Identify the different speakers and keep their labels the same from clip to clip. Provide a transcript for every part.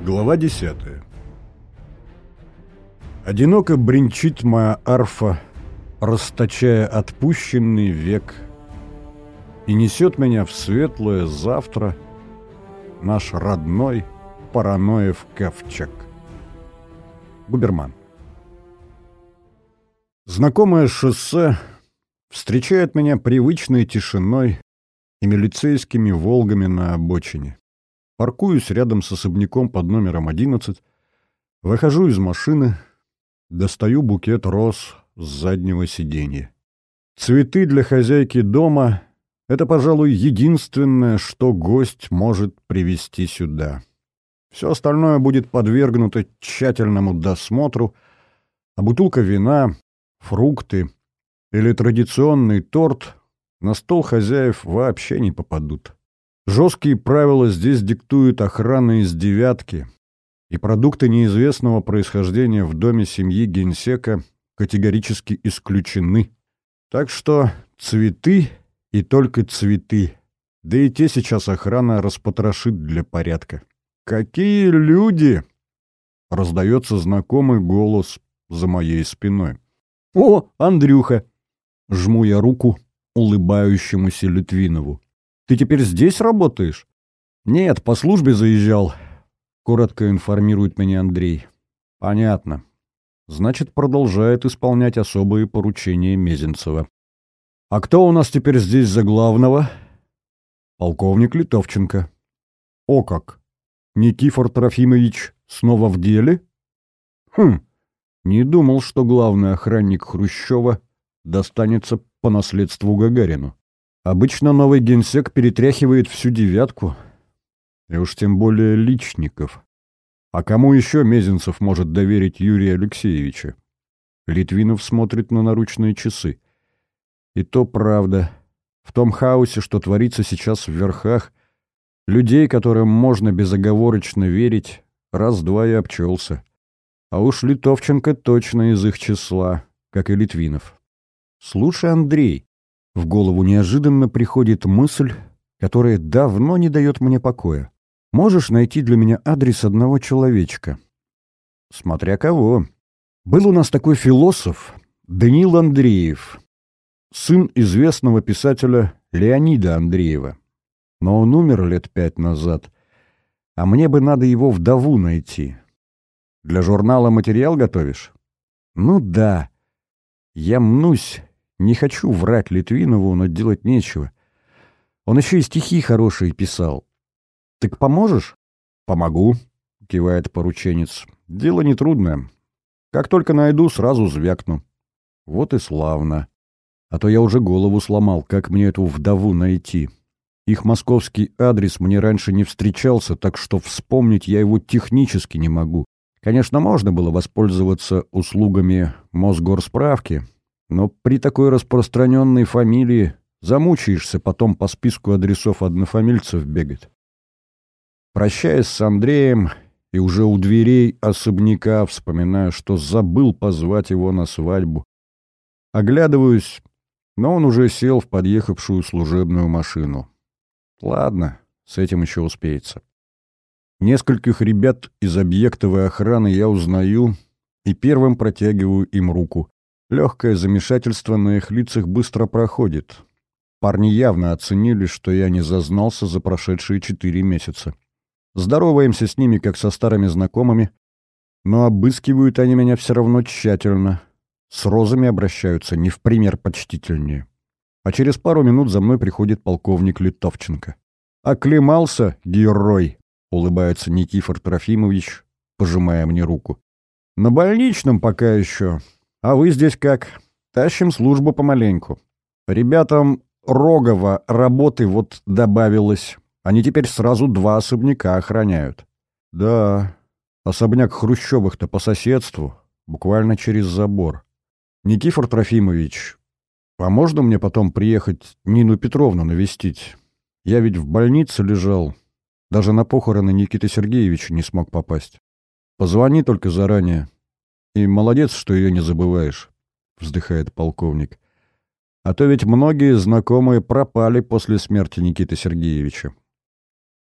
Speaker 1: Глава десятая. Одиноко бренчит моя арфа, расточая отпущенный век, и несет меня в светлое завтра наш родной параноев ковчег. Губерман. Знакомое шоссе встречает меня привычной тишиной и милицейскими «Волгами» на обочине. Паркуюсь рядом с особняком под номером 11, выхожу из машины, достаю букет роз с заднего сиденья. Цветы для хозяйки дома — это, пожалуй, единственное, что гость может привезти сюда. Все остальное будет подвергнуто тщательному досмотру, а бутылка вина, фрукты или традиционный торт на стол хозяев вообще не попадут. Жесткие правила здесь диктует охрана из «девятки», и продукты неизвестного происхождения в доме семьи генсека категорически исключены. Так что цветы и только цветы, да и те сейчас охрана распотрошит для порядка. «Какие люди!» — раздается знакомый голос за моей спиной. «О, Андрюха!» — жму я руку улыбающемуся Литвинову. Ты теперь здесь работаешь? Нет, по службе заезжал. Коротко информирует меня Андрей. Понятно. Значит, продолжает исполнять особые поручения Мезенцева. А кто у нас теперь здесь за главного? Полковник Литовченко. О как! Никифор Трофимович снова в деле? Хм, не думал, что главный охранник Хрущева достанется по наследству Гагарину. Обычно новый генсек перетряхивает всю девятку, и уж тем более личников. А кому еще Мезенцев может доверить Юрия Алексеевича? Литвинов смотрит на наручные часы. И то правда. В том хаосе, что творится сейчас в верхах, людей, которым можно безоговорочно верить, раз-два и обчелся. А уж Литовченко точно из их числа, как и Литвинов. «Слушай, Андрей», в голову неожиданно приходит мысль, которая давно не дает мне покоя. Можешь найти для меня адрес одного человечка? Смотря кого. Был у нас такой философ Даниил Андреев, сын известного писателя Леонида Андреева. Но он умер лет пять назад, а мне бы надо его вдову найти. Для журнала материал готовишь? Ну да. Я мнусь, не хочу врать Литвинову, но делать нечего. Он еще и стихи хорошие писал. «Так поможешь?» «Помогу», — кивает порученец. «Дело нетрудное. Как только найду, сразу звякну». Вот и славно. А то я уже голову сломал, как мне эту вдову найти. Их московский адрес мне раньше не встречался, так что вспомнить я его технически не могу. Конечно, можно было воспользоваться услугами Мосгорсправки, но при такой распространенной фамилии замучаешься потом по списку адресов однофамильцев бегать. Прощаясь с Андреем и уже у дверей особняка вспоминаю, что забыл позвать его на свадьбу. Оглядываюсь, но он уже сел в подъехавшую служебную машину. Ладно, с этим еще успеется. Нескольких ребят из объектовой охраны я узнаю и первым протягиваю им руку. Легкое замешательство на их лицах быстро проходит. Парни явно оценили, что я не зазнался за прошедшие четыре месяца. Здороваемся с ними, как со старыми знакомыми, но обыскивают они меня все равно тщательно. С розами обращаются не в пример почтительнее. А через пару минут за мной приходит полковник Литовченко. «Оклемался, герой!» — улыбается Никифор Трофимович, пожимая мне руку. «На больничном пока еще, а вы здесь как? Тащим службу помаленьку. Ребятам Рогова работы вот добавилось. Они теперь сразу два особняка охраняют. Да, особняк Хрущевых-то по соседству, буквально через забор. Никифор Трофимович, а можно мне потом приехать Нину Петровну навестить? Я ведь в больнице лежал. Даже на похороны Никиты Сергеевича не смог попасть. Позвони только заранее. И молодец, что ее не забываешь, — вздыхает полковник. А то ведь многие знакомые пропали после смерти Никиты Сергеевича.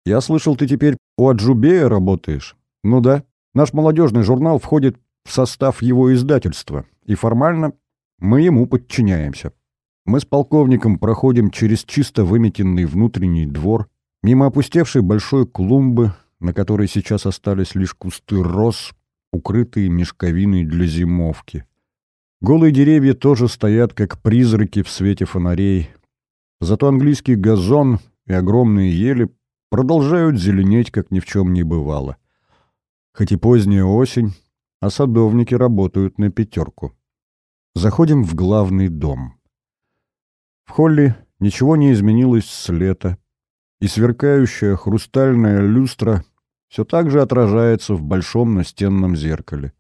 Speaker 1: Я слышал, ты теперь у Аджубея работаешь? Ну да, наш молодежный журнал входит в состав его издательства, и формально мы ему подчиняемся. Мы с полковником проходим через чисто выметенный внутренний двор, мимо опустевшей большой клумбы, на которой сейчас остались лишь кусты роз, укрытые мешковиной для зимовки. Голые деревья тоже стоят, как призраки в свете фонарей. Зато английский газон и огромные ели продолжают зеленеть, как ни в чем не бывало. Хоть и поздняя осень, а садовники работают на пятерку. Заходим в главный дом. В холле ничего не изменилось с лета, и сверкающая хрустальная люстра все так же отражается в большом настенном зеркале.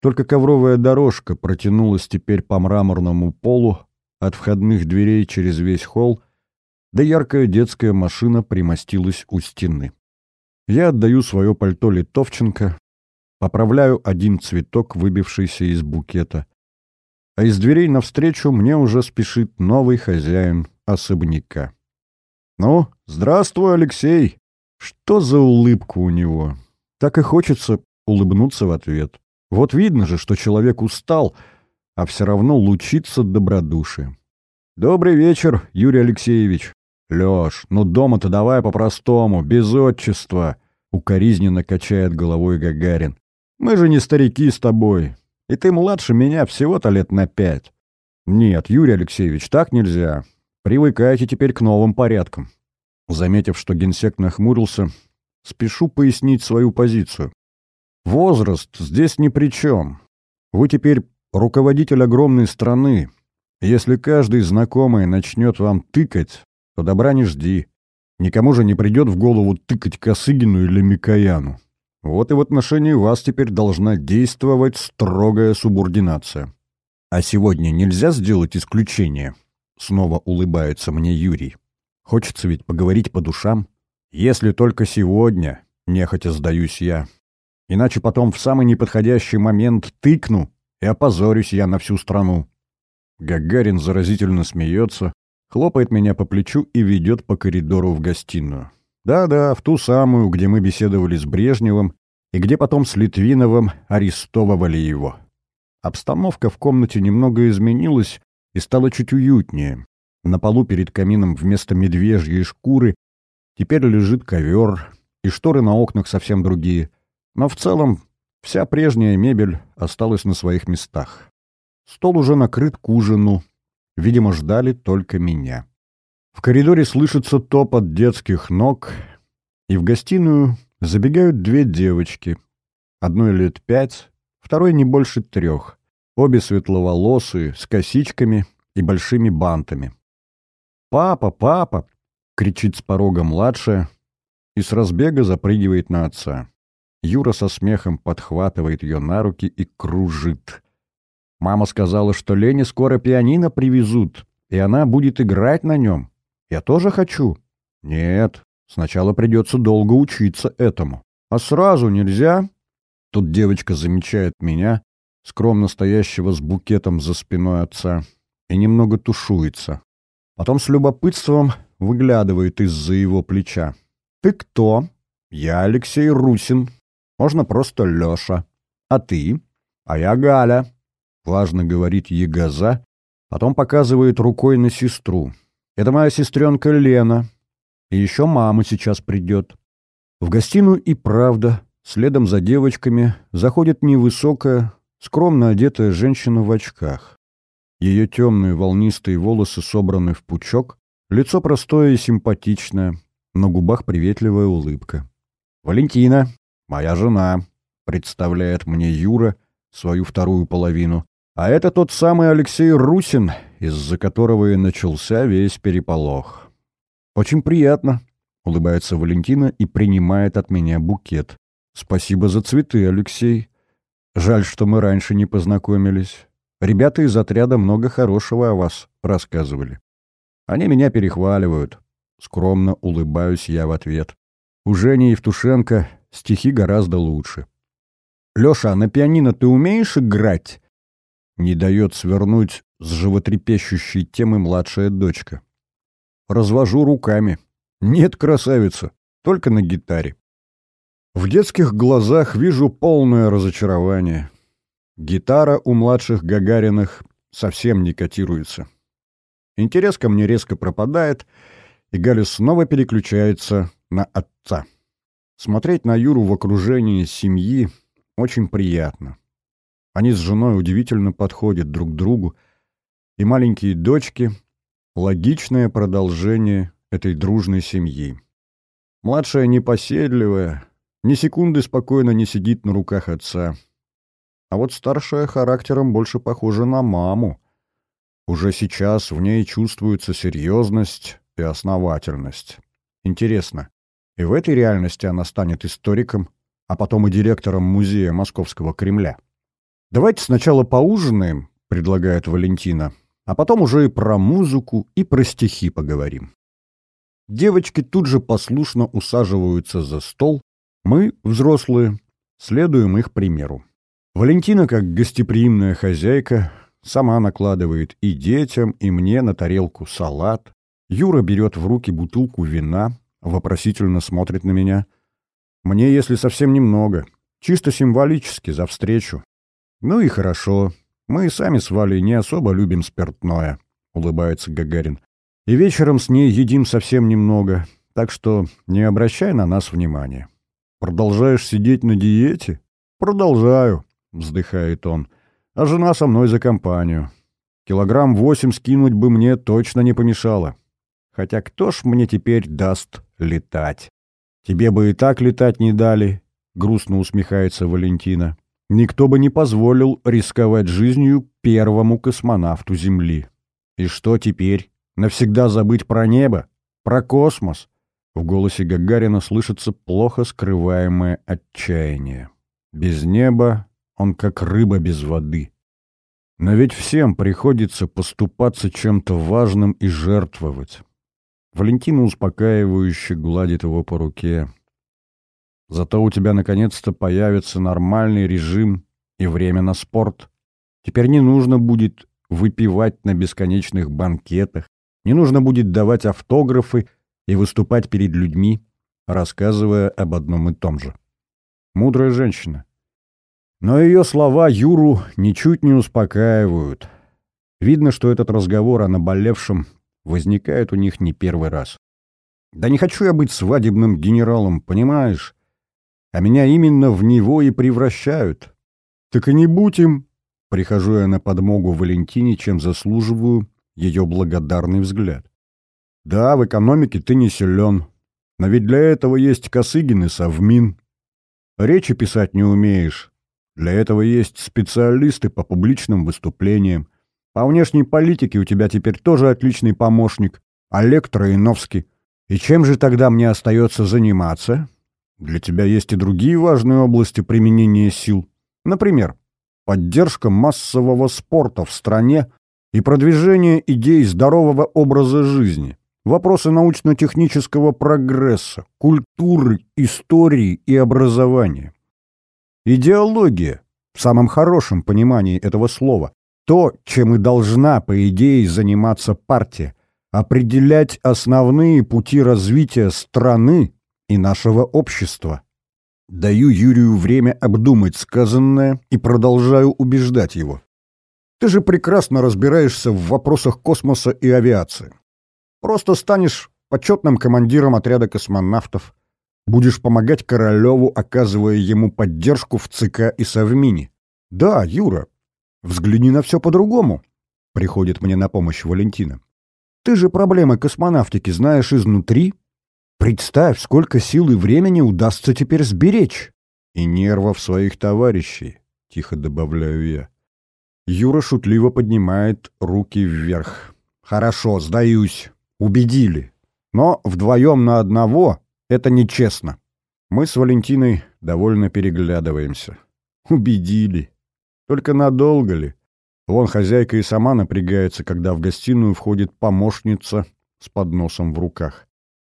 Speaker 1: Только ковровая дорожка протянулась теперь по мраморному полу от входных дверей через весь холл, да яркая детская машина примостилась у стены. Я отдаю свое пальто Литовченко, поправляю один цветок, выбившийся из букета. А из дверей навстречу мне уже спешит новый хозяин особняка. «Ну, здравствуй, Алексей!» Что за улыбка у него? Так и хочется улыбнуться в ответ. Вот видно же, что человек устал, а все равно лучится добродушием. «Добрый вечер, Юрий Алексеевич!» «Леш, ну дома-то давай по-простому, без отчества!» — укоризненно качает головой Гагарин. «Мы же не старики с тобой, и ты младше меня всего-то лет на пять». «Нет, Юрий Алексеевич, так нельзя. Привыкайте теперь к новым порядкам». Заметив, что генсек нахмурился, спешу пояснить свою позицию. «Возраст здесь ни при чем. Вы теперь руководитель огромной страны. Если каждый знакомый начнет вам тыкать, то добра не жди. Никому же не придет в голову тыкать Косыгину или Микояну. Вот и в отношении вас теперь должна действовать строгая субординация. А сегодня нельзя сделать исключение? Снова улыбается мне Юрий. Хочется ведь поговорить по душам. Если только сегодня, нехотя сдаюсь я. Иначе потом в самый неподходящий момент тыкну, и опозорюсь я на всю страну. Гагарин заразительно смеется, хлопает меня по плечу и ведет по коридору в гостиную. Да-да, в ту самую, где мы беседовали с Брежневым и где потом с Литвиновым арестовывали его. Обстановка в комнате немного изменилась и стала чуть уютнее. На полу перед камином вместо медвежьей шкуры теперь лежит ковер, и шторы на окнах совсем другие. Но в целом вся прежняя мебель осталась на своих местах. Стол уже накрыт к ужину, Видимо, ждали только меня. В коридоре слышится топот детских ног, и в гостиную забегают две девочки. Одной лет пять, второй не больше трех. Обе светловолосые, с косичками и большими бантами. «Папа, папа!» — кричит с порога младшая и с разбега запрыгивает на отца. Юра со смехом подхватывает ее на руки и кружит. Мама сказала, что Лене скоро пианино привезут, и она будет играть на нем. Я тоже хочу. Нет, сначала придется долго учиться этому. А сразу нельзя? Тут девочка замечает меня, скромно стоящего с букетом за спиной отца, и немного тушуется. Потом с любопытством выглядывает из-за его плеча. «Ты кто?» «Я Алексей Русин. Можно просто Леша. А ты?» «А я Галя. Важно говорит Егоза, потом показывает рукой на сестру. Это моя сестренка Лена. И еще мама сейчас придет. В гостиную и правда, следом за девочками, заходит невысокая, скромно одетая женщина в очках. Ее темные волнистые волосы собраны в пучок, лицо простое и симпатичное, на губах приветливая улыбка. «Валентина, моя жена», — представляет мне Юра свою вторую половину. А это тот самый Алексей Русин, из-за которого и начался весь переполох. «Очень приятно», — улыбается Валентина и принимает от меня букет. «Спасибо за цветы, Алексей. Жаль, что мы раньше не познакомились. Ребята из отряда много хорошего о вас рассказывали. Они меня перехваливают». Скромно улыбаюсь я в ответ. У Жени Евтушенко стихи гораздо лучше. «Леша, а на пианино ты умеешь играть?» Не дает свернуть с животрепещущей темы младшая дочка. Развожу руками. Нет, красавица, только на гитаре. В детских глазах вижу полное разочарование. Гитара у младших Гагариных совсем не котируется. Интерес ко мне резко пропадает, и Галя снова переключается на отца. Смотреть на Юру в окружении семьи очень приятно. Они с женой удивительно подходят друг к другу, и маленькие дочки — логичное продолжение этой дружной семьи. Младшая непоседливая, ни секунды спокойно не сидит на руках отца. А вот старшая характером больше похожа на маму. Уже сейчас в ней чувствуется серьезность и основательность. Интересно, и в этой реальности она станет историком, а потом и директором музея Московского Кремля. «Давайте сначала поужинаем», — предлагает Валентина, «а потом уже и про музыку, и про стихи поговорим». Девочки тут же послушно усаживаются за стол, мы, взрослые, следуем их примеру. Валентина, как гостеприимная хозяйка, сама накладывает и детям, и мне на тарелку салат. Юра берет в руки бутылку вина, вопросительно смотрит на меня. Мне, если совсем немного, чисто символически, за встречу. Ну и хорошо, мы и сами с Валей не особо любим спиртное, улыбается Гагарин. И вечером с ней едим совсем немного, так что не обращай на нас внимания. Продолжаешь сидеть на диете? Продолжаю, вздыхает он. А жена со мной за компанию. Килограмм восемь скинуть бы мне точно не помешало. Хотя кто ж мне теперь даст летать? Тебе бы и так летать не дали, грустно усмехается Валентина. Никто бы не позволил рисковать жизнью первому космонавту Земли. И что теперь? Навсегда забыть про небо? Про космос? В голосе Гагарина слышится плохо скрываемое отчаяние. Без неба он как рыба без воды. Но ведь всем приходится поступаться чем-то важным и жертвовать. Валентина успокаивающе гладит его по руке. Зато у тебя наконец-то появится нормальный режим и время на спорт. Теперь не нужно будет выпивать на бесконечных банкетах, не нужно будет давать автографы и выступать перед людьми, рассказывая об одном и том же. Мудрая женщина. Но ее слова Юру ничуть не успокаивают. Видно, что этот разговор о наболевшем возникает у них не первый раз. «Да не хочу я быть свадебным генералом, понимаешь? А меня именно в него и превращают. Так и не будь им!» Прихожу я на подмогу Валентине, чем заслуживаю ее благодарный взгляд. Да, в экономике ты не силен. Но ведь для этого есть Косыгин и Совмин. Речи писать не умеешь. Для этого есть специалисты по публичным выступлениям. По внешней политике у тебя теперь тоже отличный помощник. Олег Троиновский. И чем же тогда мне остается заниматься? Для тебя есть и другие важные области применения сил. Например, поддержка массового спорта в стране и продвижение идей здорового образа жизни вопросы научно-технического прогресса, культуры, истории и образования. Идеология, в самом хорошем понимании этого слова, то, чем и должна, по идее, заниматься партия, определять основные пути развития страны и нашего общества. Даю Юрию время обдумать сказанное и продолжаю убеждать его. Ты же прекрасно разбираешься в вопросах космоса и авиации. Просто станешь почетным командиром отряда космонавтов, будешь помогать Королеву, оказывая ему поддержку в ЦК и Совмине. Да, Юра, взгляни на все по-другому, приходит мне на помощь Валентина. Ты же проблемы космонавтики знаешь изнутри. Представь, сколько сил и времени удастся теперь сберечь. И нервов своих товарищей, тихо добавляю я. Юра шутливо поднимает руки вверх. Хорошо, сдаюсь. Убедили. Но вдвоем на одного это нечестно. Мы с Валентиной довольно переглядываемся. Убедили. Только надолго ли? Вон хозяйка и сама напрягается, когда в гостиную входит помощница с подносом в руках.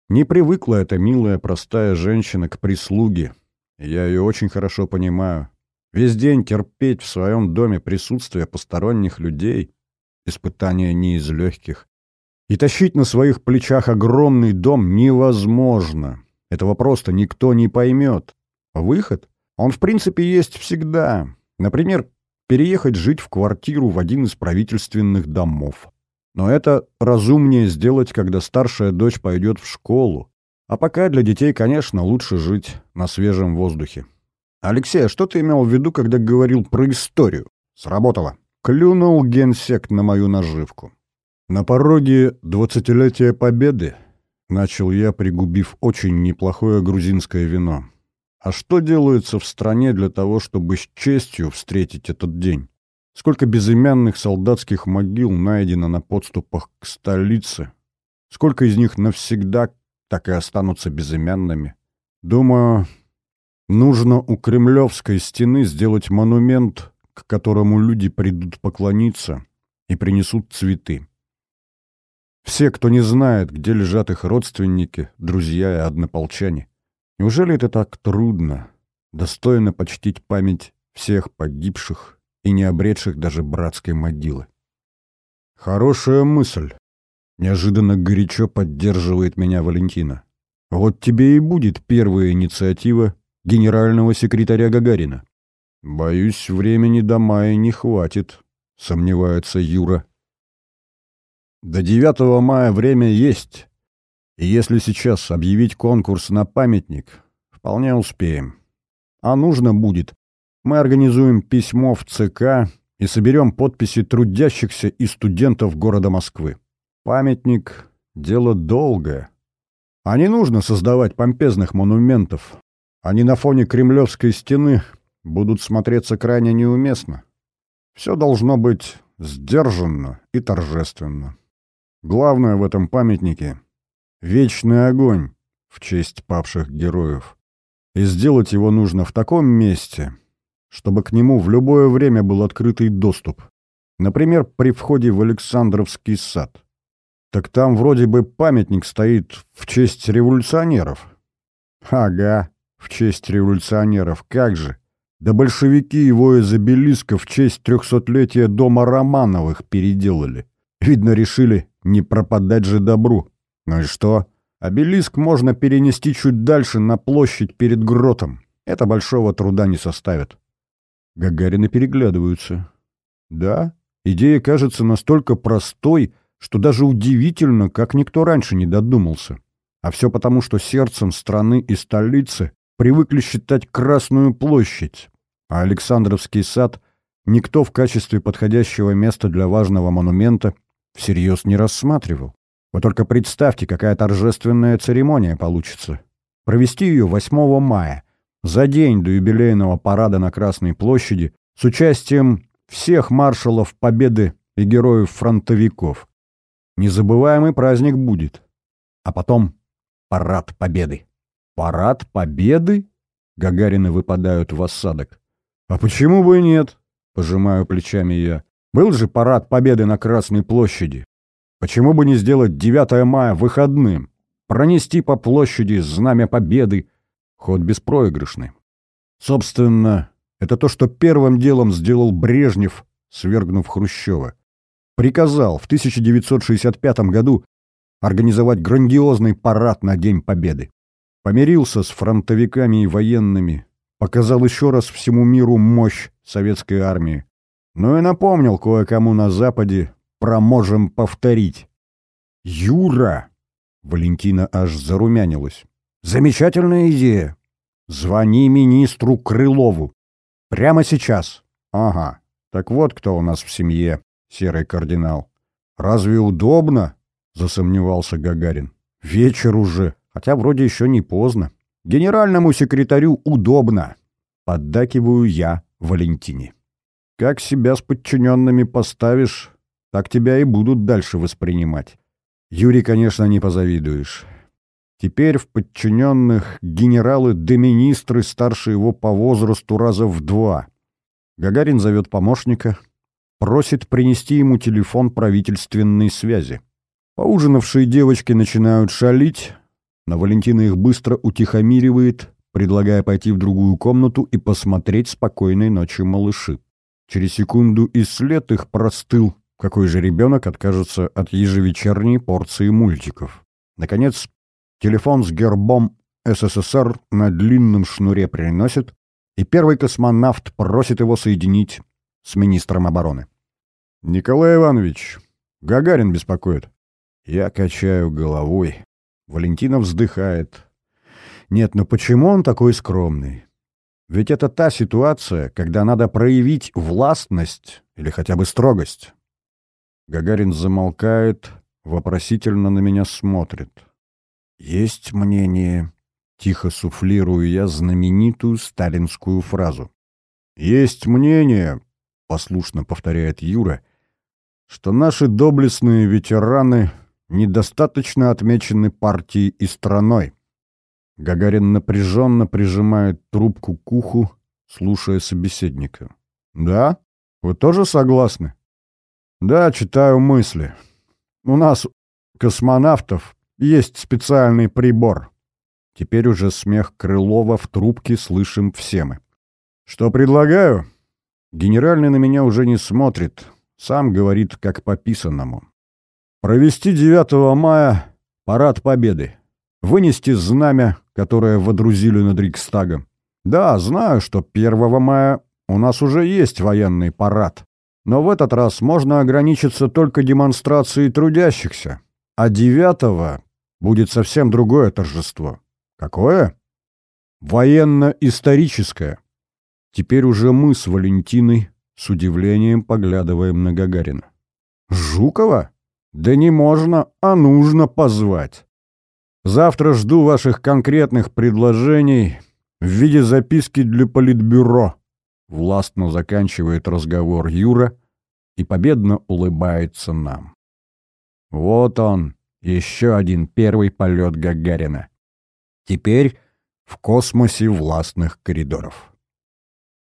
Speaker 1: Не привыкла эта милая простая женщина к прислуге. Я ее очень хорошо понимаю. Весь день терпеть в своем доме присутствие посторонних людей — испытание не из легких. И тащить на своих плечах огромный дом невозможно. Этого просто никто не поймет. Выход? Он, в принципе, есть всегда. Например, переехать жить в квартиру в один из правительственных домов. Но это разумнее сделать, когда старшая дочь пойдет в школу. А пока для детей, конечно, лучше жить на свежем воздухе. Алексей, а что ты имел в виду, когда говорил про историю? Сработало. Клюнул генсек на мою наживку. На пороге двадцатилетия Победы начал я, пригубив очень неплохое грузинское вино. А что делается в стране для того, чтобы с честью встретить этот день? Сколько безымянных солдатских могил найдено на подступах к столице? Сколько из них навсегда так и останутся безымянными? Думаю, нужно у Кремлевской стены сделать монумент, к которому люди придут поклониться и принесут цветы. Все, кто не знает, где лежат их родственники, друзья и однополчане. Неужели это так трудно, достойно почтить память всех погибших и не обретших даже братской могилы? Хорошая мысль. Неожиданно горячо поддерживает меня Валентина. Вот тебе и будет первая инициатива генерального секретаря Гагарина. Боюсь, времени до мая не хватит, сомневается Юра. До 9 мая время есть. И если сейчас объявить конкурс на памятник, вполне успеем. А нужно будет, мы организуем письмо в ЦК и соберем подписи трудящихся и студентов города Москвы. Памятник — дело долгое. А не нужно создавать помпезных монументов. Они на фоне Кремлевской стены будут смотреться крайне неуместно. Все должно быть сдержанно и торжественно. Главное в этом памятнике — вечный огонь в честь павших героев. И сделать его нужно в таком месте, чтобы к нему в любое время был открытый доступ. Например, при входе в Александровский сад. Так там вроде бы памятник стоит в честь революционеров. Ага, в честь революционеров, как же. Да большевики его из обелиска в честь трехсотлетия дома Романовых переделали. Видно, решили, не пропадать же добру. Ну и что? Обелиск можно перенести чуть дальше на площадь перед гротом. Это большого труда не составит. Гагарины переглядываются. Да, идея кажется настолько простой, что даже удивительно, как никто раньше не додумался. А все потому, что сердцем страны и столицы привыкли считать Красную площадь, а Александровский сад никто в качестве подходящего места для важного монумента всерьез не рассматривал. Вы только представьте, какая торжественная церемония получится. Провести ее 8 мая, за день до юбилейного парада на Красной площади, с участием всех маршалов Победы и героев-фронтовиков. Незабываемый праздник будет. А потом парад Победы. Парад Победы? Гагарины выпадают в осадок. А почему бы и нет? Пожимаю плечами я. Был же парад Победы на Красной площади. Почему бы не сделать 9 мая выходным? Пронести по площади знамя Победы. Ход беспроигрышный. Собственно, это то, что первым делом сделал Брежнев, свергнув Хрущева. Приказал в 1965 году организовать грандиозный парад на День Победы. Помирился с фронтовиками и военными, показал еще раз всему миру мощь советской армии. Ну и напомнил кое-кому на Западе про «можем повторить». «Юра!» — Валентина аж зарумянилась. «Замечательная идея! Звони министру Крылову. Прямо сейчас!» «Ага, так вот кто у нас в семье, серый кардинал. Разве удобно?» — засомневался Гагарин. «Вечер уже, хотя вроде еще не поздно. Генеральному секретарю удобно!» Поддакиваю я Валентине. Как себя с подчиненными поставишь, так тебя и будут дальше воспринимать. Юрий, конечно, не позавидуешь. Теперь в подчиненных генералы да министры старше его по возрасту раза в два. Гагарин зовет помощника, просит принести ему телефон правительственной связи. Поужинавшие девочки начинают шалить, но Валентина их быстро утихомиривает, предлагая пойти в другую комнату и посмотреть «Спокойной ночи, малыши». Через секунду и след их простыл. Какой же ребенок откажется от ежевечерней порции мультиков? Наконец, телефон с гербом СССР на длинном шнуре приносит, и первый космонавт просит его соединить с министром обороны. «Николай Иванович, Гагарин беспокоит». Я качаю головой. Валентина вздыхает. «Нет, ну почему он такой скромный? Ведь это та ситуация, когда надо проявить властность или хотя бы строгость». Гагарин замолкает, вопросительно на меня смотрит. «Есть мнение...» Тихо суфлирую я знаменитую сталинскую фразу. «Есть мнение», — послушно повторяет Юра, «что наши доблестные ветераны недостаточно отмечены партией и страной». Гагарин напряженно прижимает трубку к уху, слушая собеседника. «Да? Вы тоже согласны?» «Да, читаю мысли. У нас, космонавтов, есть специальный прибор. Теперь уже смех Крылова в трубке слышим все мы. «Что предлагаю?» Генеральный на меня уже не смотрит, сам говорит как по писанному. «Провести 9 мая парад Победы. Вынести знамя, которое водрузили над Рикстагом. Да, знаю, что 1 мая у нас уже есть военный парад. Но в этот раз можно ограничиться только демонстрацией трудящихся. А 9 будет совсем другое торжество. Какое? Военно-историческое. Теперь уже мы с Валентиной с удивлением поглядываем на Гагарина. Жукова? Да не можно, а нужно позвать. Завтра жду ваших конкретных предложений в виде записки для политбюро. Властно заканчивает разговор Юра и победно улыбается нам. Вот он, еще один первый полет Гагарина. Теперь в космосе властных коридоров.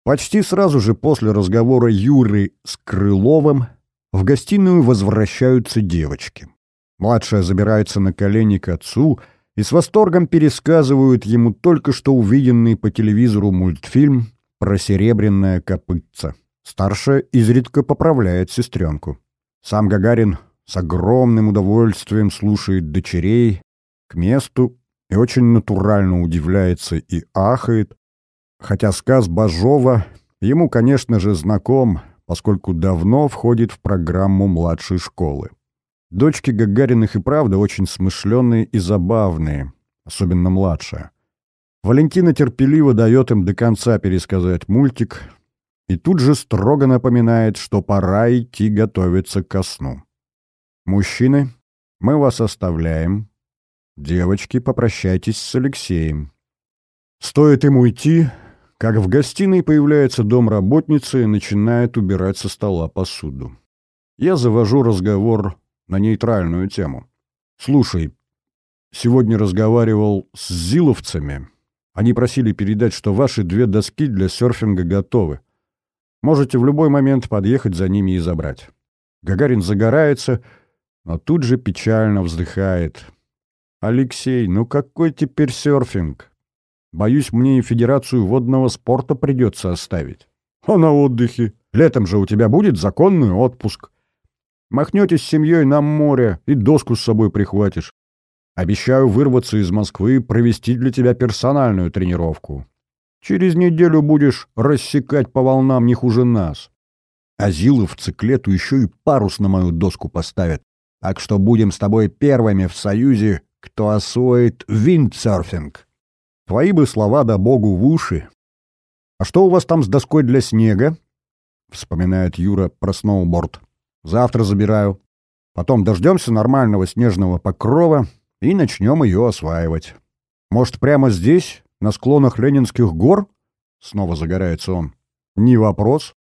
Speaker 1: Почти сразу же после разговора Юры с Крыловым в гостиную возвращаются девочки. Младшая забирается на колени к отцу и с восторгом пересказывают ему только что увиденный по телевизору мультфильм про серебряное копытце. Старшая изредка поправляет сестренку. Сам Гагарин с огромным удовольствием слушает дочерей, к месту и очень натурально удивляется и ахает, хотя сказ Бажова ему, конечно же, знаком, поскольку давно входит в программу младшей школы. Дочки Гагариных и правда очень смышленые и забавные, особенно младшая. Валентина терпеливо дает им до конца пересказать мультик и тут же строго напоминает, что пора идти готовиться ко сну. «Мужчины, мы вас оставляем, «Девочки, попрощайтесь с Алексеем». Стоит им уйти, как в гостиной появляется домработница и начинает убирать со стола посуду. Я завожу разговор на нейтральную тему. «Слушай, сегодня разговаривал с зиловцами. Они просили передать, что ваши две доски для серфинга готовы. Можете в любой момент подъехать за ними и забрать». Гагарин загорается, но тут же печально вздыхает. «Алексей, ну какой теперь серфинг? Боюсь, мне и Федерацию водного спорта придется оставить. А на отдыхе? Летом же у тебя будет законный отпуск. Махнете с семьей на море и доску с собой прихватишь. Обещаю вырваться из Москвы и провести для тебя персональную тренировку. Через неделю будешь рассекать по волнам не хуже нас. А Зиловцы к лету еще и парус на мою доску поставят. Так что будем с тобой первыми в Союзе кто освоит виндсерфинг. Твои бы слова да богу в уши. А что у вас там с доской для снега? Вспоминает Юра про сноуборд. Завтра забираю. Потом дождемся нормального снежного покрова и начнем ее осваивать. Может, прямо здесь, на склонах Ленинских гор? Снова загорается он. Не вопрос.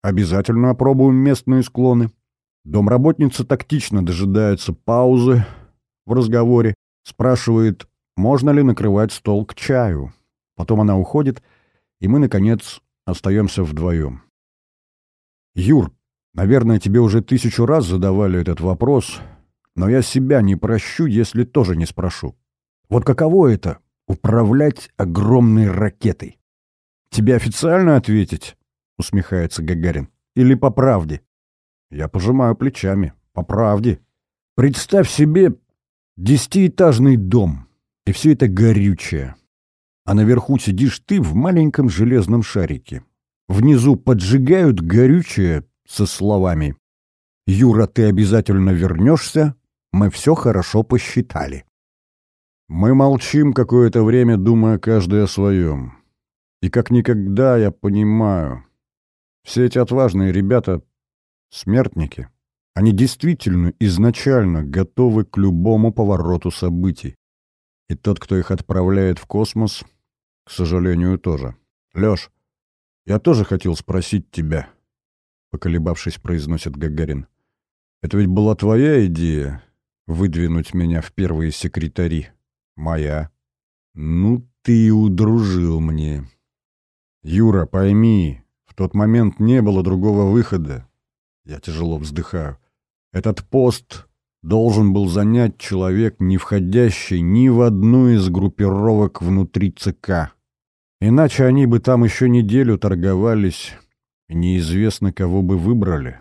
Speaker 1: Обязательно опробуем местные склоны. Домработница тактично дожидается паузы в разговоре Спрашивает, можно ли накрывать стол к чаю. Потом она уходит, и мы, наконец, остаемся вдвоем. «Юр, наверное, тебе уже тысячу раз задавали этот вопрос, но я себя не прощу, если тоже не спрошу. Вот каково это — управлять огромной ракетой? Тебе официально ответить?» — усмехается Гагарин. «Или по правде?» Я пожимаю плечами. «По правде. Представь себе, Десятиэтажный дом. И все это горючее. А наверху сидишь ты в маленьком железном шарике. Внизу поджигают горючее со словами «Юра, ты обязательно вернешься, мы все хорошо посчитали». Мы молчим какое-то время, думая каждый о своем. И как никогда я понимаю, все эти отважные ребята — смертники. Они действительно изначально готовы к любому повороту событий. И тот, кто их отправляет в космос, к сожалению, тоже. Лёш, я тоже хотел спросить тебя, поколебавшись, произносит Гагарин. Это ведь была твоя идея выдвинуть меня в первые секретари. Моя. Ну ты и удружил мне. Юра, пойми, в тот момент не было другого выхода. Я тяжело вздыхаю. Этот пост должен был занять человек, не входящий ни в одну из группировок внутри ЦК. Иначе они бы там еще неделю торговались, неизвестно, кого бы выбрали.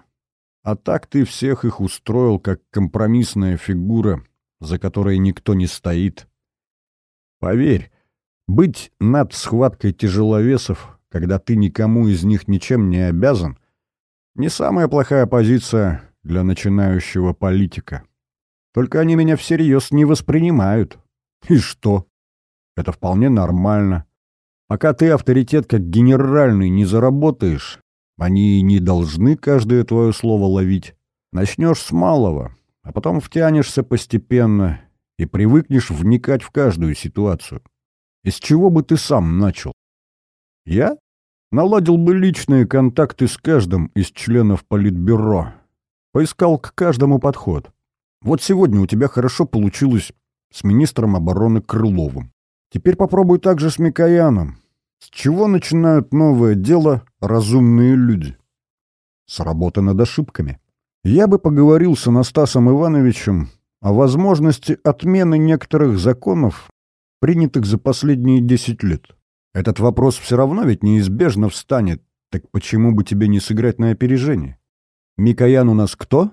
Speaker 1: А так ты всех их устроил как компромиссная фигура, за которой никто не стоит. Поверь, быть над схваткой тяжеловесов, когда ты никому из них ничем не обязан, не самая плохая позиция для начинающего политика. Только они меня всерьез не воспринимают. И что? Это вполне нормально. Пока ты авторитет как генеральный не заработаешь, они не должны каждое твое слово ловить. Начнешь с малого, а потом втянешься постепенно и привыкнешь вникать в каждую ситуацию. Из чего бы ты сам начал? Я? Наладил бы личные контакты с каждым из членов Политбюро. Поискал к каждому подход. Вот сегодня у тебя хорошо получилось с министром обороны Крыловым. Теперь попробуй также с Микояном. С чего начинают новое дело разумные люди? С работы над ошибками. Я бы поговорил с Анастасом Ивановичем о возможности отмены некоторых законов, принятых за последние десять лет. Этот вопрос все равно ведь неизбежно встанет, так почему бы тебе не сыграть на опережение? Микоян у нас кто?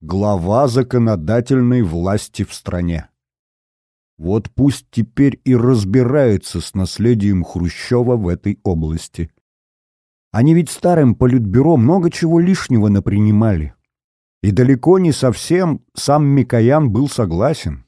Speaker 1: Глава законодательной власти в стране. Вот пусть теперь и разбирается с наследием Хрущева в этой области. Они ведь старым политбюро много чего лишнего напринимали. И далеко не совсем сам Микоян был согласен.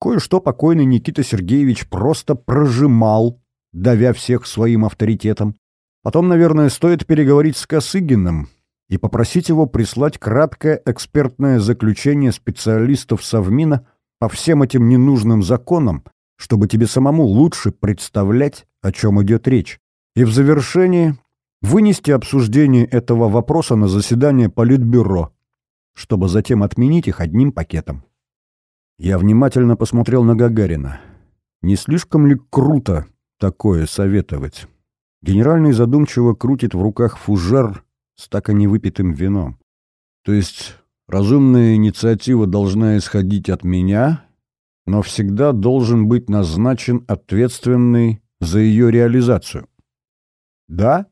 Speaker 1: Кое-что покойный Никита Сергеевич просто прожимал, давя всех своим авторитетом. Потом, наверное, стоит переговорить с Косыгиным и попросить его прислать краткое экспертное заключение специалистов Совмина по всем этим ненужным законам, чтобы тебе самому лучше представлять, о чем идет речь. И в завершении вынести обсуждение этого вопроса на заседание Политбюро, чтобы затем отменить их одним пакетом. Я внимательно посмотрел на Гагарина. Не слишком ли круто такое советовать? Генеральный задумчиво крутит в руках фужер с так и невыпитым вином. То есть разумная инициатива должна исходить от меня, но всегда должен быть назначен ответственный за ее реализацию. Да?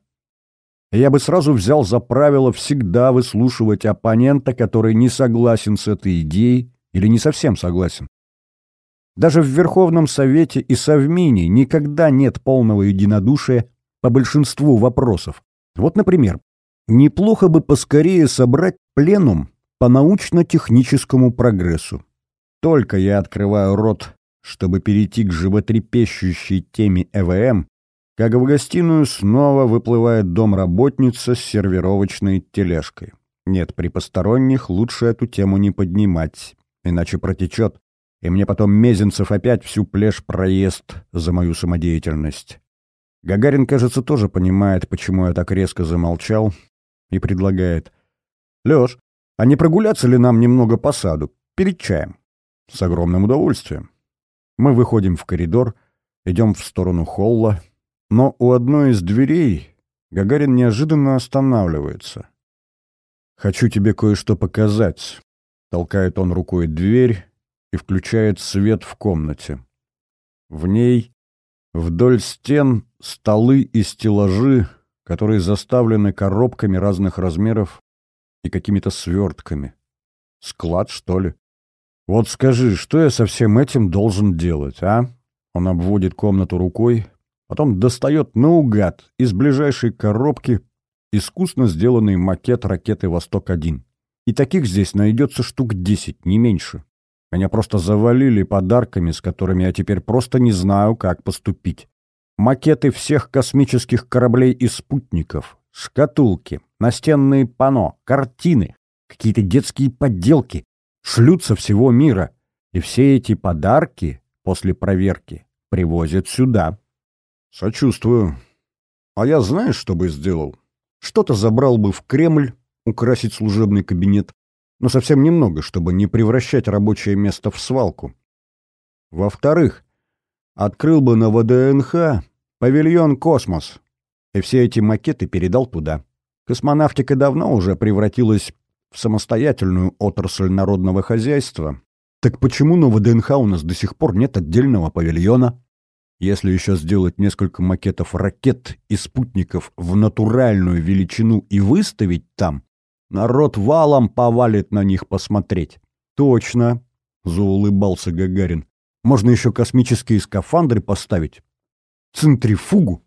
Speaker 1: Я бы сразу взял за правило всегда выслушивать оппонента, который не согласен с этой идеей или не совсем согласен. Даже в Верховном Совете и Совмине никогда нет полного единодушия по большинству вопросов. Вот, например, неплохо бы поскорее собрать пленум по научно-техническому прогрессу. Только я открываю рот, чтобы перейти к животрепещущей теме ЭВМ, как в гостиную снова выплывает домработница с сервировочной тележкой. Нет, при посторонних лучше эту тему не поднимать, иначе протечет, и мне потом Мезенцев опять всю плешь проест за мою самодеятельность. Гагарин, кажется, тоже понимает, почему я так резко замолчал, и предлагает. «Лёш, а не прогуляться ли нам немного по саду, перед чаем?» «С огромным удовольствием». Мы выходим в коридор, идем в сторону холла, но у одной из дверей Гагарин неожиданно останавливается. «Хочу тебе кое-что показать», — толкает он рукой дверь и включает свет в комнате. В ней вдоль стен столы и стеллажи, которые заставлены коробками разных размеров и какими-то свертками. Склад, что ли? Вот скажи, что я со всем этим должен делать, а? Он обводит комнату рукой, потом достает наугад из ближайшей коробки искусно сделанный макет ракеты «Восток-1». И таких здесь найдется штук десять, не меньше. Меня просто завалили подарками, с которыми я теперь просто не знаю, как поступить. Макеты всех космических кораблей и спутников, шкатулки, настенные панно, картины, какие-то детские подделки шлют со всего мира. И все эти подарки после проверки привозят сюда. Сочувствую. А я знаешь, что бы сделал? Что-то забрал бы в Кремль, украсить служебный кабинет, но совсем немного, чтобы не превращать рабочее место в свалку. Во-вторых, открыл бы на ВДНХ павильон «Космос», и все эти макеты передал туда. Космонавтика давно уже превратилась в самостоятельную отрасль народного хозяйства. Так почему на ВДНХ у нас до сих пор нет отдельного павильона? Если еще сделать несколько макетов ракет и спутников в натуральную величину и выставить там, Народ валом повалит на них посмотреть. Точно, заулыбался Гагарин. Можно еще космические скафандры поставить. Центрифугу.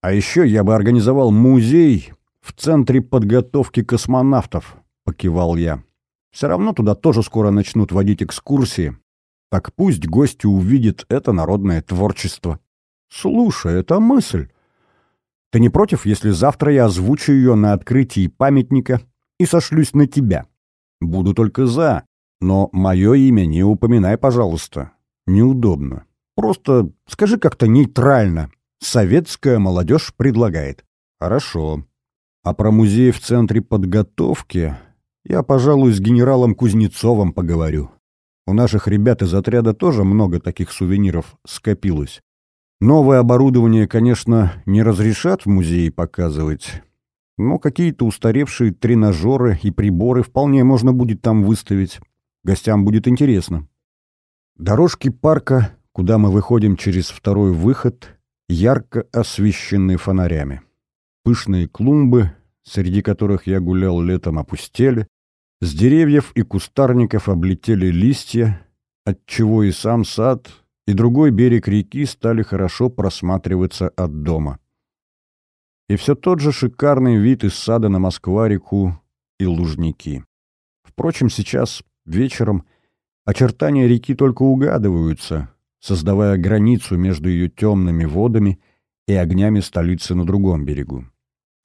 Speaker 1: А еще я бы организовал музей в центре подготовки космонавтов, покивал я. Все равно туда тоже скоро начнут водить экскурсии. Так пусть гости увидят это народное творчество. Слушай, это мысль. Ты не против, если завтра я озвучу ее на открытии памятника и сошлюсь на тебя. Буду только за, но мое имя не упоминай, пожалуйста. Неудобно. Просто скажи как-то нейтрально. Советская молодежь предлагает. Хорошо. А про музей в центре подготовки я, пожалуй, с генералом Кузнецовым поговорю. У наших ребят из отряда тоже много таких сувениров скопилось. Новое оборудование, конечно, не разрешат в музее показывать, но какие-то устаревшие тренажеры и приборы вполне можно будет там выставить. Гостям будет интересно. Дорожки парка, куда мы выходим через второй выход, ярко освещены фонарями. Пышные клумбы, среди которых я гулял летом, опустели. С деревьев и кустарников облетели листья, отчего и сам сад, и другой берег реки стали хорошо просматриваться от дома. И все тот же шикарный вид из сада на Москва-реку и Лужники. Впрочем, сейчас, вечером, очертания реки только угадываются, создавая границу между ее темными водами и огнями столицы на другом берегу.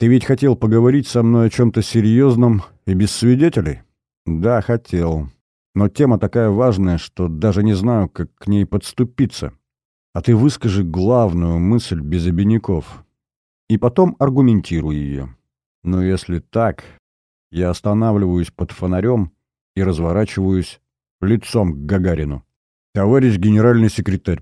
Speaker 1: Ты ведь хотел поговорить со мной о чем-то серьезном и без свидетелей? Да, хотел. Но тема такая важная, что даже не знаю, как к ней подступиться. А ты выскажи главную мысль без обиняков и потом аргументирую ее. Но если так, я останавливаюсь под фонарем и разворачиваюсь лицом к Гагарину. Товарищ генеральный секретарь,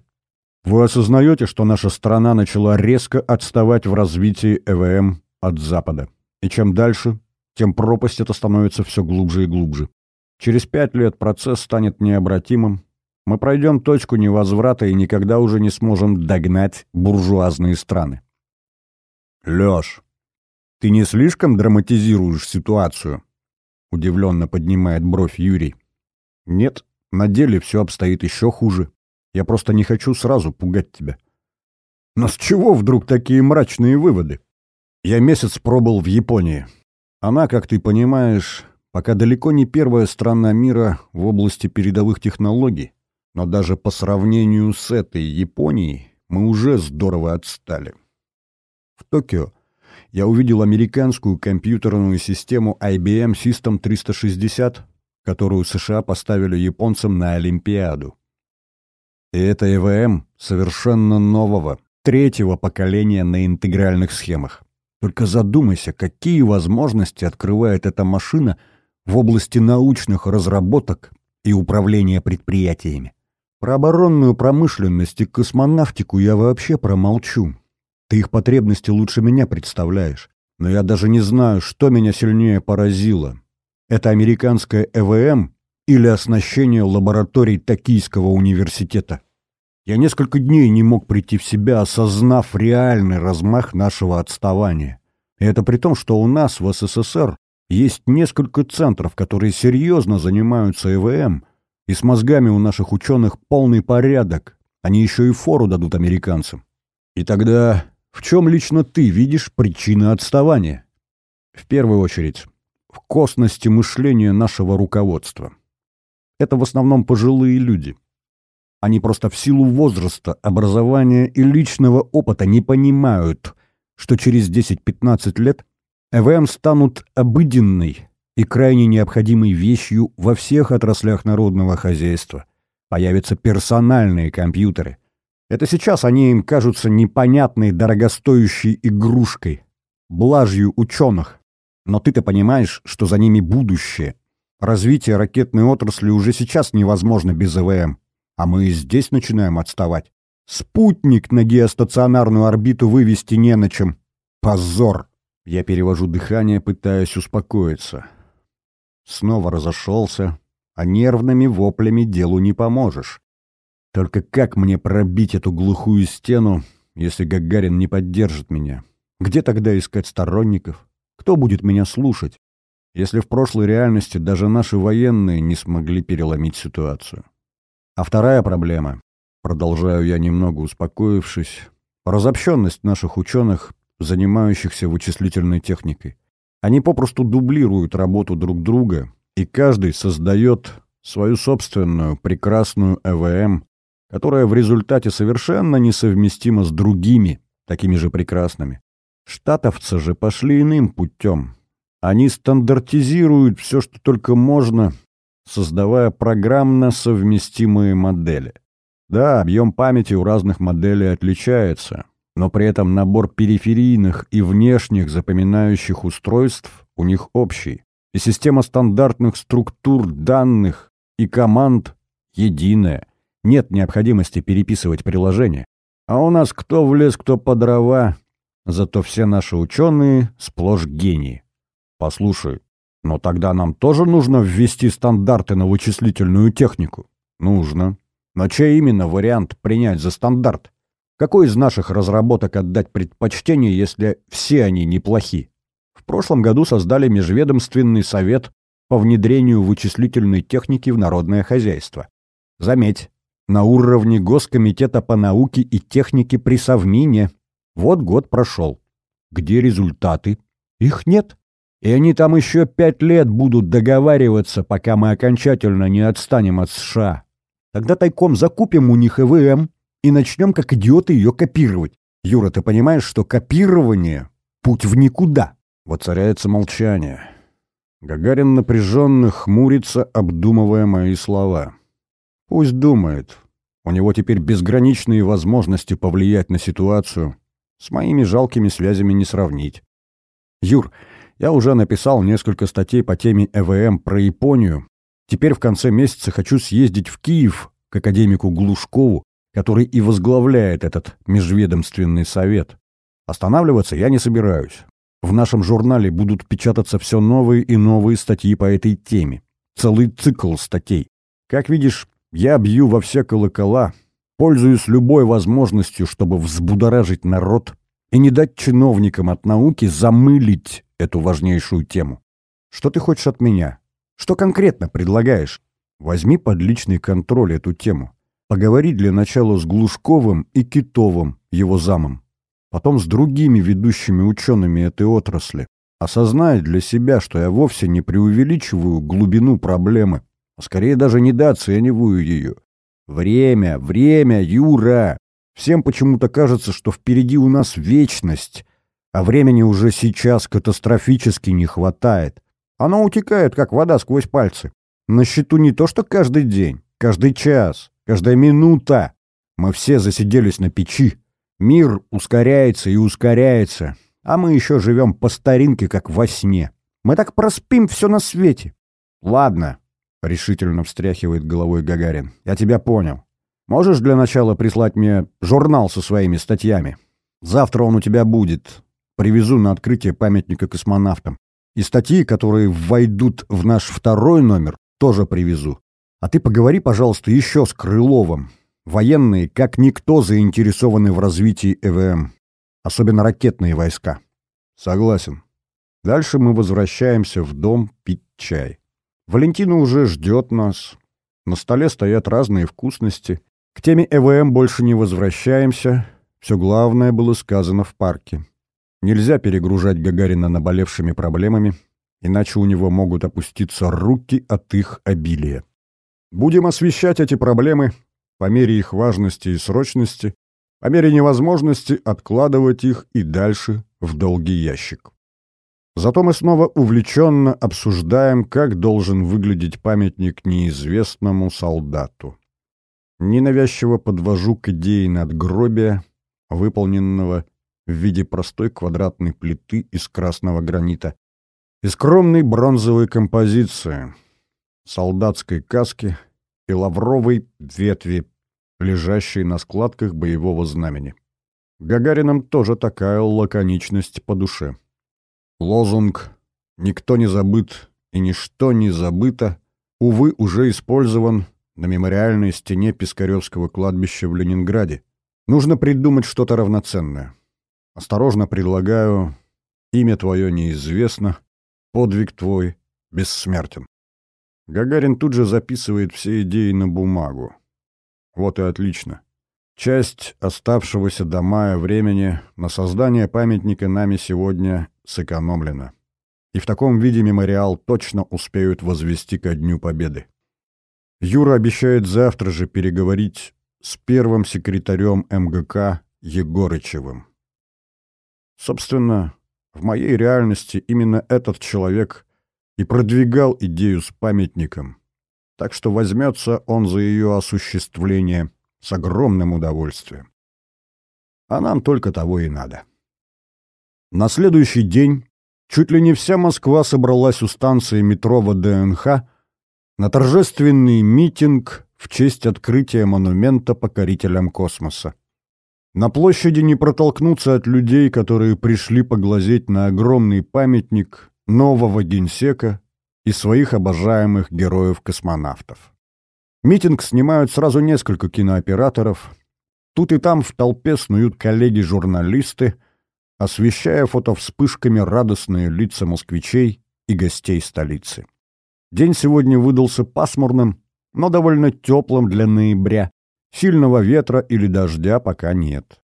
Speaker 1: вы осознаете, что наша страна начала резко отставать в развитии ЭВМ от Запада? И чем дальше, тем пропасть эта становится все глубже и глубже. Через пять лет процесс станет необратимым. Мы пройдем точку невозврата и никогда уже не сможем догнать буржуазные страны. «Лёш, ты не слишком драматизируешь ситуацию?» — удивленно поднимает бровь Юрий. «Нет, на деле все обстоит еще хуже. Я просто не хочу сразу пугать тебя». «Но с чего вдруг такие мрачные выводы?» «Я месяц пробыл в Японии. Она, как ты понимаешь, пока далеко не первая страна мира в области передовых технологий, но даже по сравнению с этой Японией мы уже здорово отстали. В Токио я увидел американскую компьютерную систему IBM System 360, которую США поставили японцам на Олимпиаду. И это ЭВМ совершенно нового, третьего поколения на интегральных схемах. Только задумайся, какие возможности открывает эта машина в области научных разработок и управления предприятиями. Про оборонную промышленность и космонавтику я вообще промолчу. Ты их потребности лучше меня представляешь. Но я даже не знаю, что меня сильнее поразило. Это американское ЭВМ или оснащение лабораторий Токийского университета. Я несколько дней не мог прийти в себя, осознав реальный размах нашего отставания. И это при том, что у нас в СССР есть несколько центров, которые серьезно занимаются ЭВМ, И с мозгами у наших ученых полный порядок. Они еще и фору дадут американцам. И тогда в чем лично ты видишь причины отставания? В первую очередь, в косности мышления нашего руководства. Это в основном пожилые люди. Они просто в силу возраста, образования и личного опыта не понимают, что через 10-15 лет ЭВМ станут обыденной и крайне необходимой вещью во всех отраслях народного хозяйства. Появятся персональные компьютеры. Это сейчас они им кажутся непонятной дорогостоящей игрушкой, блажью ученых. Но ты-то понимаешь, что за ними будущее. Развитие ракетной отрасли уже сейчас невозможно без ЭВМ. А мы и здесь начинаем отставать. Спутник на геостационарную орбиту вывести не на чем. Позор! Я перевожу дыхание, пытаясь успокоиться. Снова разошелся, а нервными воплями делу не поможешь. Только как мне пробить эту глухую стену, если Гагарин не поддержит меня? Где тогда искать сторонников? Кто будет меня слушать, если в прошлой реальности даже наши военные не смогли переломить ситуацию? А вторая проблема, продолжаю я немного успокоившись, разобщенность наших ученых занимающихся вычислительной техникой. Они попросту дублируют работу друг друга, и каждый создает свою собственную прекрасную ЭВМ, которая в результате совершенно несовместима с другими, такими же прекрасными. Штатовцы же пошли иным путем. Они стандартизируют все, что только можно, создавая программно совместимые модели. Да, объем памяти у разных моделей отличается, но при этом набор периферийных и внешних запоминающих устройств у них общий, и система стандартных структур данных и команд единая. Нет необходимости переписывать приложение. А у нас кто в лес, кто по дрова, зато все наши ученые сплошь гении. Послушай, но тогда нам тоже нужно ввести стандарты на вычислительную технику? Нужно. Но чей именно вариант принять за стандарт? Какой из наших разработок отдать предпочтение, если все они неплохи? В прошлом году создали межведомственный совет по внедрению вычислительной техники в народное хозяйство. Заметь, на уровне Госкомитета по науке и технике при Совмине. Вот год прошел. Где результаты? Их нет. И они там еще пять лет будут договариваться, пока мы окончательно не отстанем от США. Тогда тайком закупим у них ЭВМ, и начнем как идиоты ее копировать. Юра, ты понимаешь, что копирование — путь в никуда? Воцаряется молчание. Гагарин напряженно хмурится, обдумывая мои слова. Пусть думает. У него теперь безграничные возможности повлиять на ситуацию. С моими жалкими связями не сравнить. Юр, я уже написал несколько статей по теме ЭВМ про Японию. Теперь в конце месяца хочу съездить в Киев к академику Глушкову который и возглавляет этот межведомственный совет. Останавливаться я не собираюсь. В нашем журнале будут печататься все новые и новые статьи по этой теме. Целый цикл статей. Как видишь, я бью во все колокола, пользуюсь любой возможностью, чтобы взбудоражить народ и не дать чиновникам от науки замылить эту важнейшую тему. Что ты хочешь от меня? Что конкретно предлагаешь? Возьми под личный контроль эту тему. Поговори для начала с Глушковым и Китовым, его замом. Потом с другими ведущими учеными этой отрасли. Осознай для себя, что я вовсе не преувеличиваю глубину проблемы, а скорее даже недооцениваю ее. Время, время, Юра! Всем почему-то кажется, что впереди у нас вечность, а времени уже сейчас катастрофически не хватает. Оно утекает, как вода сквозь пальцы. На счету не то, что каждый день, каждый час, Каждая минута. Мы все засиделись на печи. Мир ускоряется и ускоряется, а мы еще живем по старинке, как во сне. Мы так проспим все на свете. Ладно, — решительно встряхивает головой Гагарин. Я тебя понял. Можешь для начала прислать мне журнал со своими статьями? Завтра он у тебя будет. Привезу на открытие памятника космонавтам. И статьи, которые войдут в наш второй номер, тоже привезу. А ты поговори, пожалуйста, еще с Крыловым. Военные, как никто, заинтересованы в развитии ЭВМ. Особенно ракетные войска. Согласен. Дальше мы возвращаемся в дом пить чай. Валентина уже ждет нас. На столе стоят разные вкусности. К теме ЭВМ больше не возвращаемся. Все главное было сказано в парке. Нельзя перегружать Гагарина наболевшими проблемами, иначе у него могут опуститься руки от их обилия. Будем освещать эти проблемы по мере их важности и срочности, по мере невозможности откладывать их и дальше в долгий ящик. Зато мы снова увлеченно обсуждаем, как должен выглядеть памятник неизвестному солдату. Ненавязчиво подвожу к идее надгробия, выполненного в виде простой квадратной плиты из красного гранита и скромной бронзовой композиции, солдатской каски и лавровой ветви, лежащей на складках боевого знамени. Гагаринам тоже такая лаконичность по душе. Лозунг «Никто не забыт и ничто не забыто» увы, уже использован на мемориальной стене Пискаревского кладбища в Ленинграде. Нужно придумать что-то равноценное. Осторожно предлагаю «Имя твое неизвестно, подвиг твой бессмертен». Гагарин тут же записывает все идеи на бумагу. Вот и отлично. Часть оставшегося до мая времени на создание памятника нами сегодня сэкономлена. И в таком виде мемориал точно успеют возвести ко Дню Победы. Юра обещает завтра же переговорить с первым секретарем МГК Егорычевым. Собственно, в моей реальности именно этот человек и продвигал идею с памятником, так что возьмется он за ее осуществление с огромным удовольствием. А нам только того и надо. На следующий день чуть ли не вся Москва собралась у станции метро ВДНХ на торжественный митинг в честь открытия монумента покорителям космоса. На площади не протолкнуться от людей, которые пришли поглазеть на огромный памятник нового генсека и своих обожаемых героев-космонавтов. Митинг снимают сразу несколько кинооператоров. Тут и там в толпе снуют коллеги-журналисты – освещая фотовспышками радостные лица москвичей и гостей столицы. День сегодня выдался пасмурным, но довольно теплым для ноября. Сильного ветра или дождя пока нет.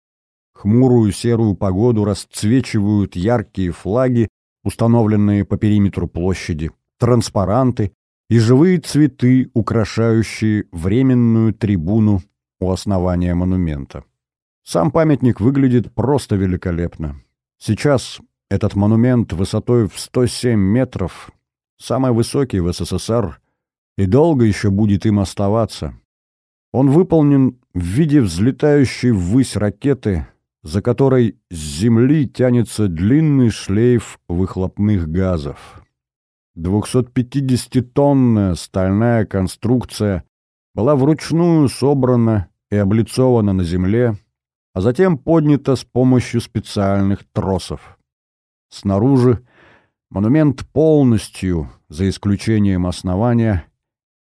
Speaker 1: Хмурую серую погоду расцвечивают яркие флаги, установленные по периметру площади, транспаранты и живые цветы, украшающие временную трибуну у основания монумента. Сам памятник выглядит просто великолепно. Сейчас этот монумент высотой в 107 метров, самый высокий в СССР, и долго еще будет им оставаться. Он выполнен в виде взлетающей ввысь ракеты, за которой с земли тянется длинный шлейф выхлопных газов. 250-тонная стальная конструкция была вручную собрана и облицована на земле, а затем поднята с помощью специальных тросов. Снаружи монумент полностью, за исключением основания,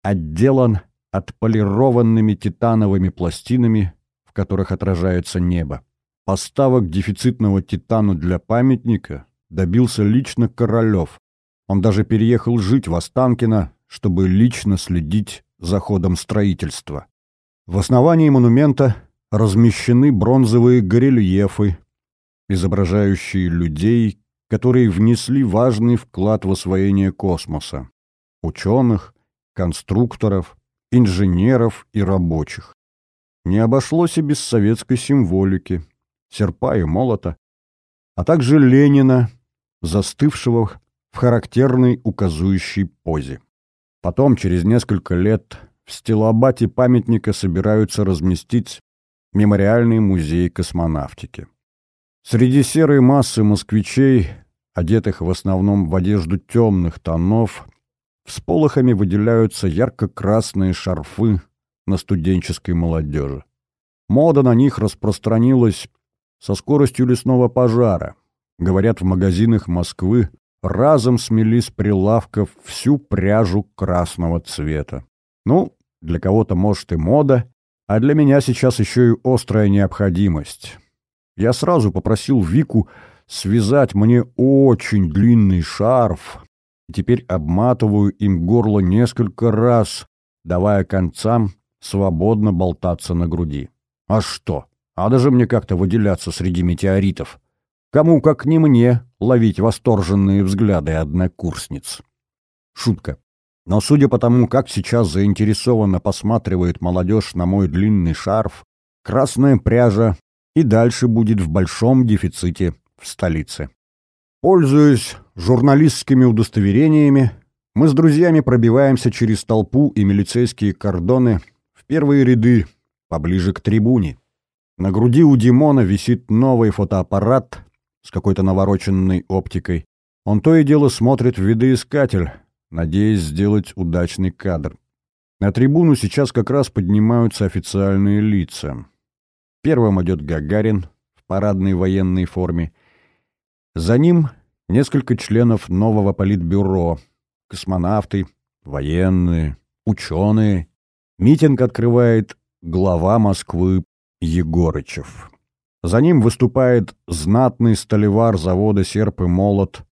Speaker 1: отделан отполированными титановыми пластинами, в которых отражается небо. Поставок дефицитного титана для памятника добился лично Королев. Он даже переехал жить в Останкино, чтобы лично следить за ходом строительства. В основании монумента размещены бронзовые горельефы, изображающие людей, которые внесли важный вклад в освоение космоса – ученых, конструкторов, инженеров и рабочих. Не обошлось и без советской символики, серпа и молота, а также Ленина, застывшего в характерной указующей позе. Потом, через несколько лет, в стилобате памятника собираются разместить Мемориальный музей космонавтики. Среди серой массы москвичей, одетых в основном в одежду темных тонов, всполохами выделяются ярко-красные шарфы на студенческой молодежи. Мода на них распространилась со скоростью лесного пожара. Говорят, в магазинах Москвы разом смели с прилавков всю пряжу красного цвета. Ну, для кого-то, может, и мода, а для меня сейчас еще и острая необходимость. Я сразу попросил Вику связать мне очень длинный шарф, и теперь обматываю им горло несколько раз, давая концам свободно болтаться на груди. А что? А даже мне как-то выделяться среди метеоритов. Кому, как не мне, ловить восторженные взгляды однокурсниц. Шутка. Но судя по тому, как сейчас заинтересованно посматривает молодежь на мой длинный шарф, красная пряжа и дальше будет в большом дефиците в столице. Пользуясь журналистскими удостоверениями, мы с друзьями пробиваемся через толпу и милицейские кордоны в первые ряды, поближе к трибуне. На груди у Димона висит новый фотоаппарат с какой-то навороченной оптикой. Он то и дело смотрит в видоискатель, надеясь сделать удачный кадр. На трибуну сейчас как раз поднимаются официальные лица. Первым идет Гагарин в парадной военной форме. За ним несколько членов нового политбюро, космонавты, военные, ученые. Митинг открывает глава Москвы Егорычев. За ним выступает знатный столевар завода «Серп и молот»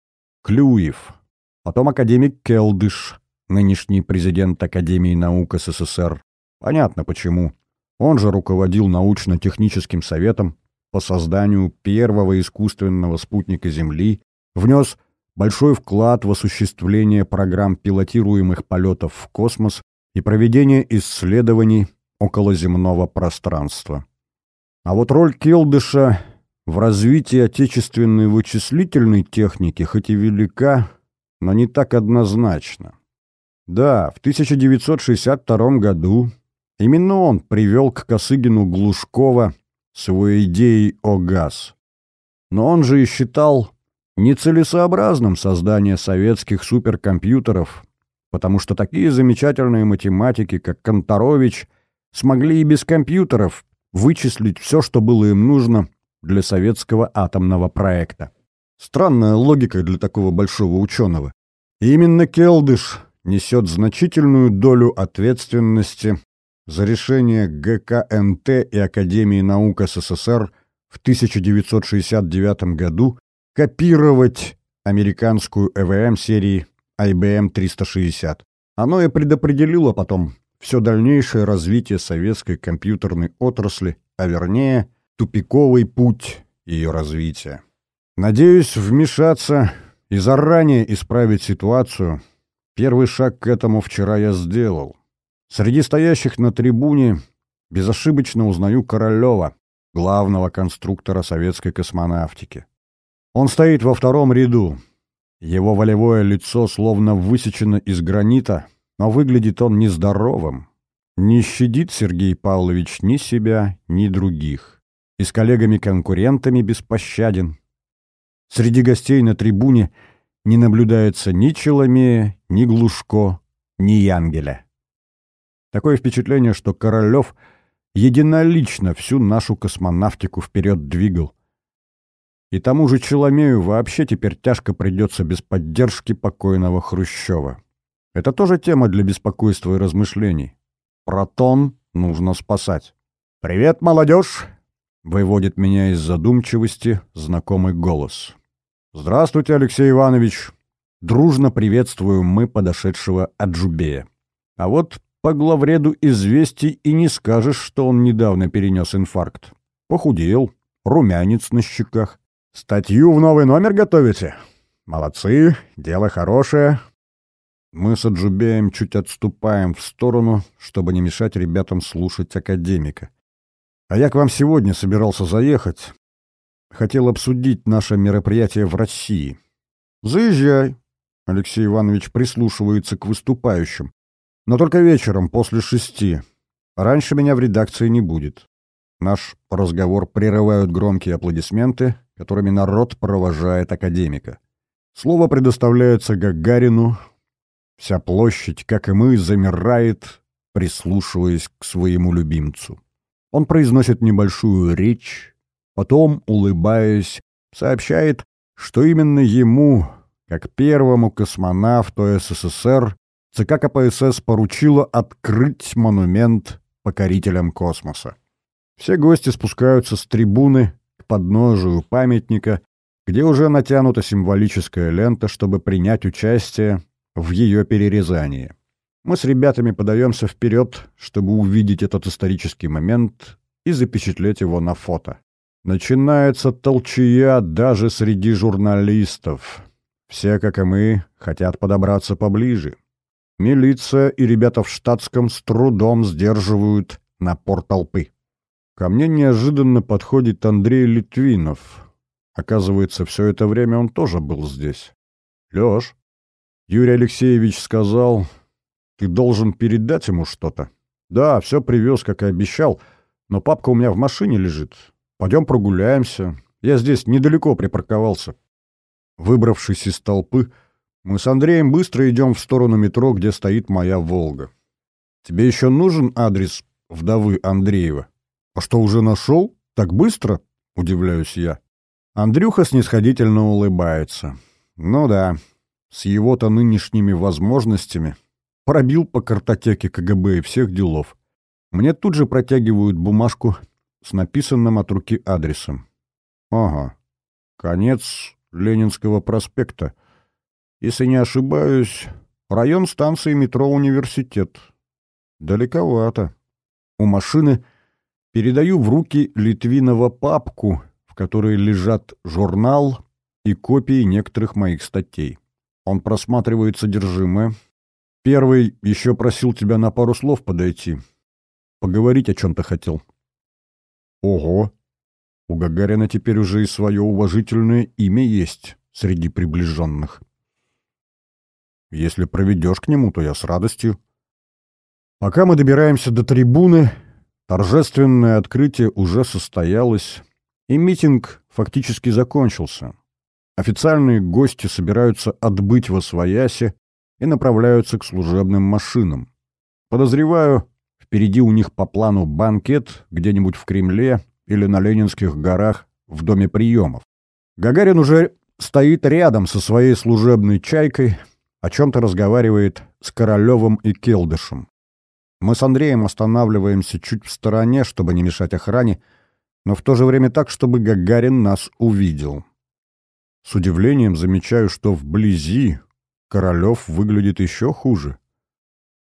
Speaker 1: Клюев, потом академик Келдыш, нынешний президент Академии наук СССР. Понятно почему. Он же руководил научно-техническим советом по созданию первого искусственного спутника Земли, внес большой вклад в осуществление программ пилотируемых полетов в космос и проведение исследований околоземного пространства. А вот роль Келдыша в развитии отечественной вычислительной техники хоть и велика, но не так однозначно. Да, в 1962 году именно он привел к Косыгину Глушкова с его идеей о газ. Но он же и считал нецелесообразным создание советских суперкомпьютеров, потому что такие замечательные математики, как Конторович, смогли и без компьютеров вычислить все, что было им нужно для советского атомного проекта. Странная логика для такого большого ученого. И именно Келдыш несет значительную долю ответственности за решение ГКНТ и Академии наук СССР в 1969 году копировать американскую ЭВМ серии IBM 360. Оно и предопределило потом все дальнейшее развитие советской компьютерной отрасли, а вернее, тупиковый путь ее развития. Надеюсь вмешаться и заранее исправить ситуацию. Первый шаг к этому вчера я сделал. Среди стоящих на трибуне безошибочно узнаю Королева, главного конструктора советской космонавтики. Он стоит во втором ряду. Его волевое лицо словно высечено из гранита, но выглядит он нездоровым. Не щадит Сергей Павлович ни себя, ни других. И с коллегами-конкурентами беспощаден. Среди гостей на трибуне не наблюдается ни Челомея, ни Глушко, ни Янгеля. Такое впечатление, что Королев единолично всю нашу космонавтику вперед двигал. И тому же Челомею вообще теперь тяжко придется без поддержки покойного Хрущева. Это тоже тема для беспокойства и размышлений. Протон нужно спасать. «Привет, молодежь!» — выводит меня из задумчивости знакомый голос. «Здравствуйте, Алексей Иванович!» Дружно приветствуем мы подошедшего Аджубея. А вот по главреду известий и не скажешь, что он недавно перенес инфаркт. Похудел, румянец на щеках. «Статью в новый номер готовите?» «Молодцы, дело хорошее, мы с Аджубеем чуть отступаем в сторону, чтобы не мешать ребятам слушать академика. А я к вам сегодня собирался заехать. Хотел обсудить наше мероприятие в России. Заезжай. Алексей Иванович прислушивается к выступающим. Но только вечером, после шести. Раньше меня в редакции не будет. Наш разговор прерывают громкие аплодисменты, которыми народ провожает академика. Слово предоставляется Гагарину, Вся площадь, как и мы, замирает, прислушиваясь к своему любимцу. Он произносит небольшую речь, потом, улыбаясь, сообщает, что именно ему, как первому космонавту СССР, ЦК КПСС поручило открыть монумент покорителям космоса. Все гости спускаются с трибуны подножию памятника, где уже натянута символическая лента, чтобы принять участие в ее перерезании. Мы с ребятами подаемся вперед, чтобы увидеть этот исторический момент и запечатлеть его на фото. Начинается толчая даже среди журналистов. Все, как и мы, хотят подобраться поближе. Милиция и ребята в штатском с трудом сдерживают напор толпы. Ко мне неожиданно подходит Андрей Литвинов. Оказывается, все это время он тоже был здесь. Леш, Юрий Алексеевич сказал, ты должен передать ему что-то. Да, все привез, как и обещал, но папка у меня в машине лежит. Пойдем прогуляемся. Я здесь недалеко припарковался. Выбравшись из толпы, мы с Андреем быстро идем в сторону метро, где стоит моя «Волга». Тебе еще нужен адрес вдовы Андреева? А что, уже нашел? Так быстро? Удивляюсь я. Андрюха снисходительно улыбается. Ну да, с его-то нынешними возможностями пробил по картотеке КГБ и всех делов. Мне тут же протягивают бумажку с написанным от руки адресом. Ага, конец Ленинского проспекта. Если не ошибаюсь, район станции метро «Университет». Далековато. У машины передаю в руки Литвинова папку, в которой лежат журнал и копии некоторых моих статей. Он просматривает содержимое. Первый еще просил тебя на пару слов подойти. Поговорить о чем-то хотел. Ого! У Гагарина теперь уже и свое уважительное имя есть среди приближенных. Если проведешь к нему, то я с радостью. Пока мы добираемся до трибуны, торжественное открытие уже состоялось, и митинг фактически закончился. Официальные гости собираются отбыть во свояси и направляются к служебным машинам. Подозреваю, впереди у них по плану банкет где-нибудь в Кремле или на Ленинских горах в доме приемов. Гагарин уже стоит рядом со своей служебной чайкой, о чем-то разговаривает с Королевым и Келдышем. Мы с Андреем останавливаемся чуть в стороне, чтобы не мешать охране, но в то же время так, чтобы Гагарин нас увидел. С удивлением замечаю, что вблизи Королев выглядит еще хуже.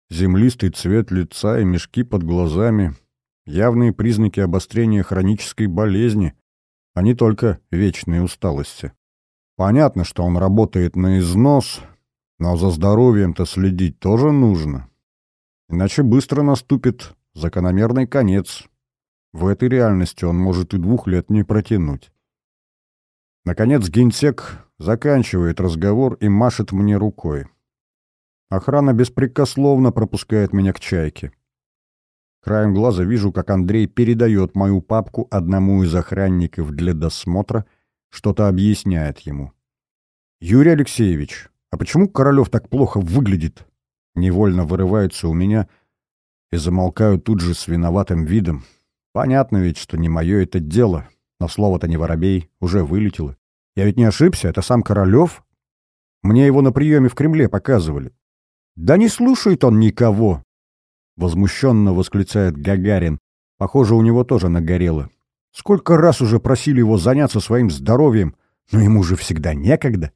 Speaker 1: Землистый цвет лица и мешки под глазами — явные признаки обострения хронической болезни, а не только вечной усталости. Понятно, что он работает на износ, но за здоровьем-то следить тоже нужно. Иначе быстро наступит закономерный конец. В этой реальности он может и двух лет не протянуть. Наконец генсек заканчивает разговор и машет мне рукой. Охрана беспрекословно пропускает меня к чайке. Краем глаза вижу, как Андрей передает мою папку одному из охранников для досмотра, что-то объясняет ему. «Юрий Алексеевич, а почему Королев так плохо выглядит?» Невольно вырывается у меня и замолкаю тут же с виноватым видом. Понятно ведь, что не мое это дело, но слово-то не воробей, уже вылетело. Я ведь не ошибся, это сам Королев. Мне его на приеме в Кремле показывали. Да не слушает он никого! Возмущенно восклицает Гагарин. Похоже, у него тоже нагорело. Сколько раз уже просили его заняться своим здоровьем, но ему же всегда некогда.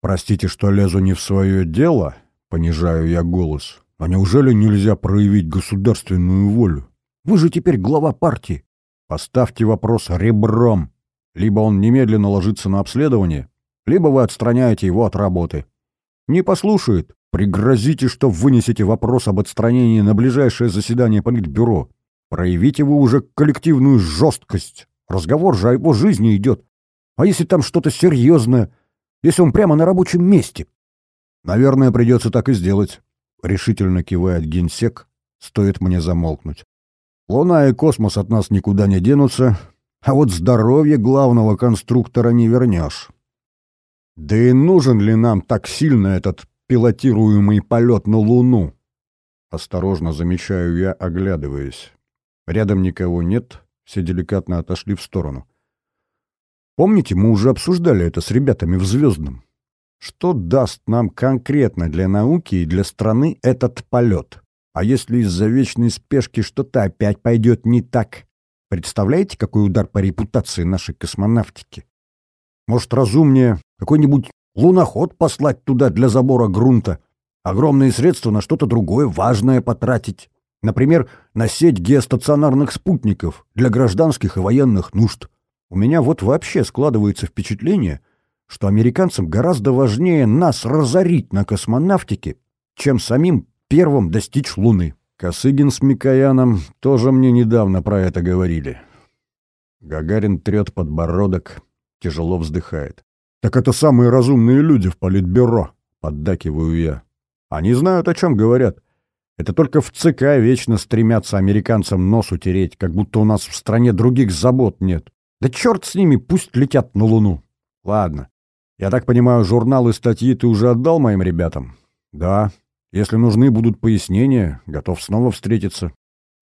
Speaker 1: Простите, что лезу не в свое дело, понижаю я голос. А неужели нельзя проявить государственную волю? Вы же теперь глава партии. Поставьте вопрос ребром. Либо он немедленно ложится на обследование, либо вы отстраняете его от работы. Не послушает, пригрозите, что вынесете вопрос об отстранении на ближайшее заседание Политбюро. Проявите вы уже коллективную жесткость. Разговор же о его жизни идет. А если там что-то серьезное, если он прямо на рабочем месте? Наверное, придется так и сделать. Решительно кивает генсек, стоит мне замолкнуть. Луна и космос от нас никуда не денутся, а вот здоровье главного конструктора не вернешь. Да и нужен ли нам так сильно этот пилотируемый полет на Луну? Осторожно замечаю я, оглядываясь. Рядом никого нет, все деликатно отошли в сторону. Помните, мы уже обсуждали это с ребятами в «Звездном»? Что даст нам конкретно для науки и для страны этот полет? А если из-за вечной спешки что-то опять пойдет не так? Представляете, какой удар по репутации нашей космонавтики? Может, разумнее какой-нибудь луноход послать туда для забора грунта, огромные средства на что-то другое важное потратить. Например, на сеть геостационарных спутников для гражданских и военных нужд. У меня вот вообще складывается впечатление, что американцам гораздо важнее нас разорить на космонавтике, чем самим первым достичь Луны. Косыгин с Микояном тоже мне недавно про это говорили. Гагарин трет подбородок, тяжело вздыхает. «Так это самые разумные люди в политбюро», — поддакиваю я. «Они знают, о чем говорят. Это только в ЦК вечно стремятся американцам нос утереть, как будто у нас в стране других забот нет. Да черт с ними, пусть летят на Луну. Ладно. Я так понимаю, журналы статьи ты уже отдал моим ребятам? Да. Если нужны будут пояснения, готов снова встретиться.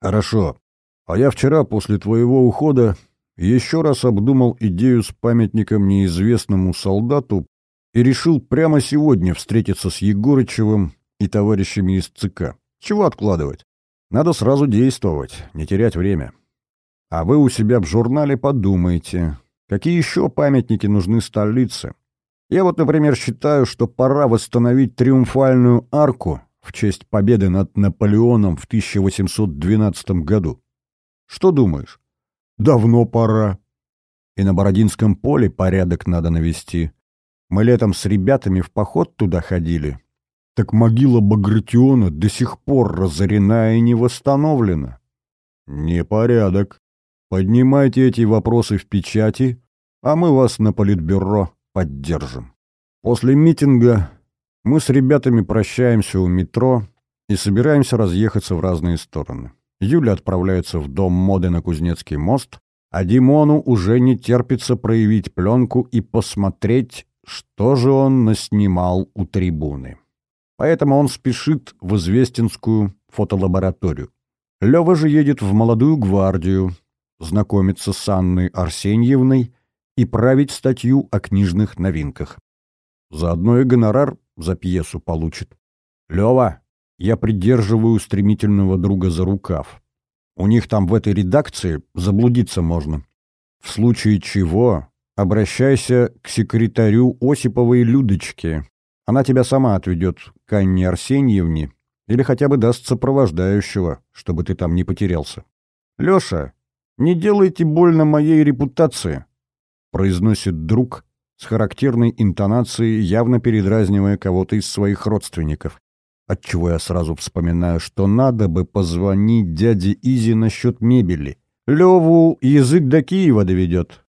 Speaker 1: Хорошо. А я вчера, после твоего ухода, еще раз обдумал идею с памятником неизвестному солдату и решил прямо сегодня встретиться с Егорычевым и товарищами из ЦК. Чего откладывать? Надо сразу действовать, не терять время. А вы у себя в журнале подумайте, какие еще памятники нужны столице. Я вот, например, считаю, что пора восстановить триумфальную арку в честь победы над Наполеоном в 1812 году. Что думаешь? Давно пора. И на Бородинском поле порядок надо навести. Мы летом с ребятами в поход туда ходили. Так могила Багратиона до сих пор разорена и не восстановлена. Непорядок. Поднимайте эти вопросы в печати, а мы вас на политбюро поддержим. После митинга мы с ребятами прощаемся у метро и собираемся разъехаться в разные стороны. Юля отправляется в дом моды на Кузнецкий мост, а Димону уже не терпится проявить пленку и посмотреть, что же он наснимал у трибуны поэтому он спешит в Известинскую фотолабораторию. Лёва же едет в молодую гвардию, знакомиться с Анной Арсеньевной и править статью о книжных новинках. Заодно и гонорар за пьесу получит. Лёва, я придерживаю стремительного друга за рукав. У них там в этой редакции заблудиться можно. В случае чего обращайся к секретарю Осиповой Людочке. Она тебя сама отведет к Анне Арсеньевне или хотя бы даст сопровождающего, чтобы ты там не потерялся. «Леша, не делайте больно моей репутации», — произносит друг с характерной интонацией, явно передразнивая кого-то из своих родственников. Отчего я сразу вспоминаю, что надо бы позвонить дяде Изи насчет мебели. Леву язык до Киева доведет.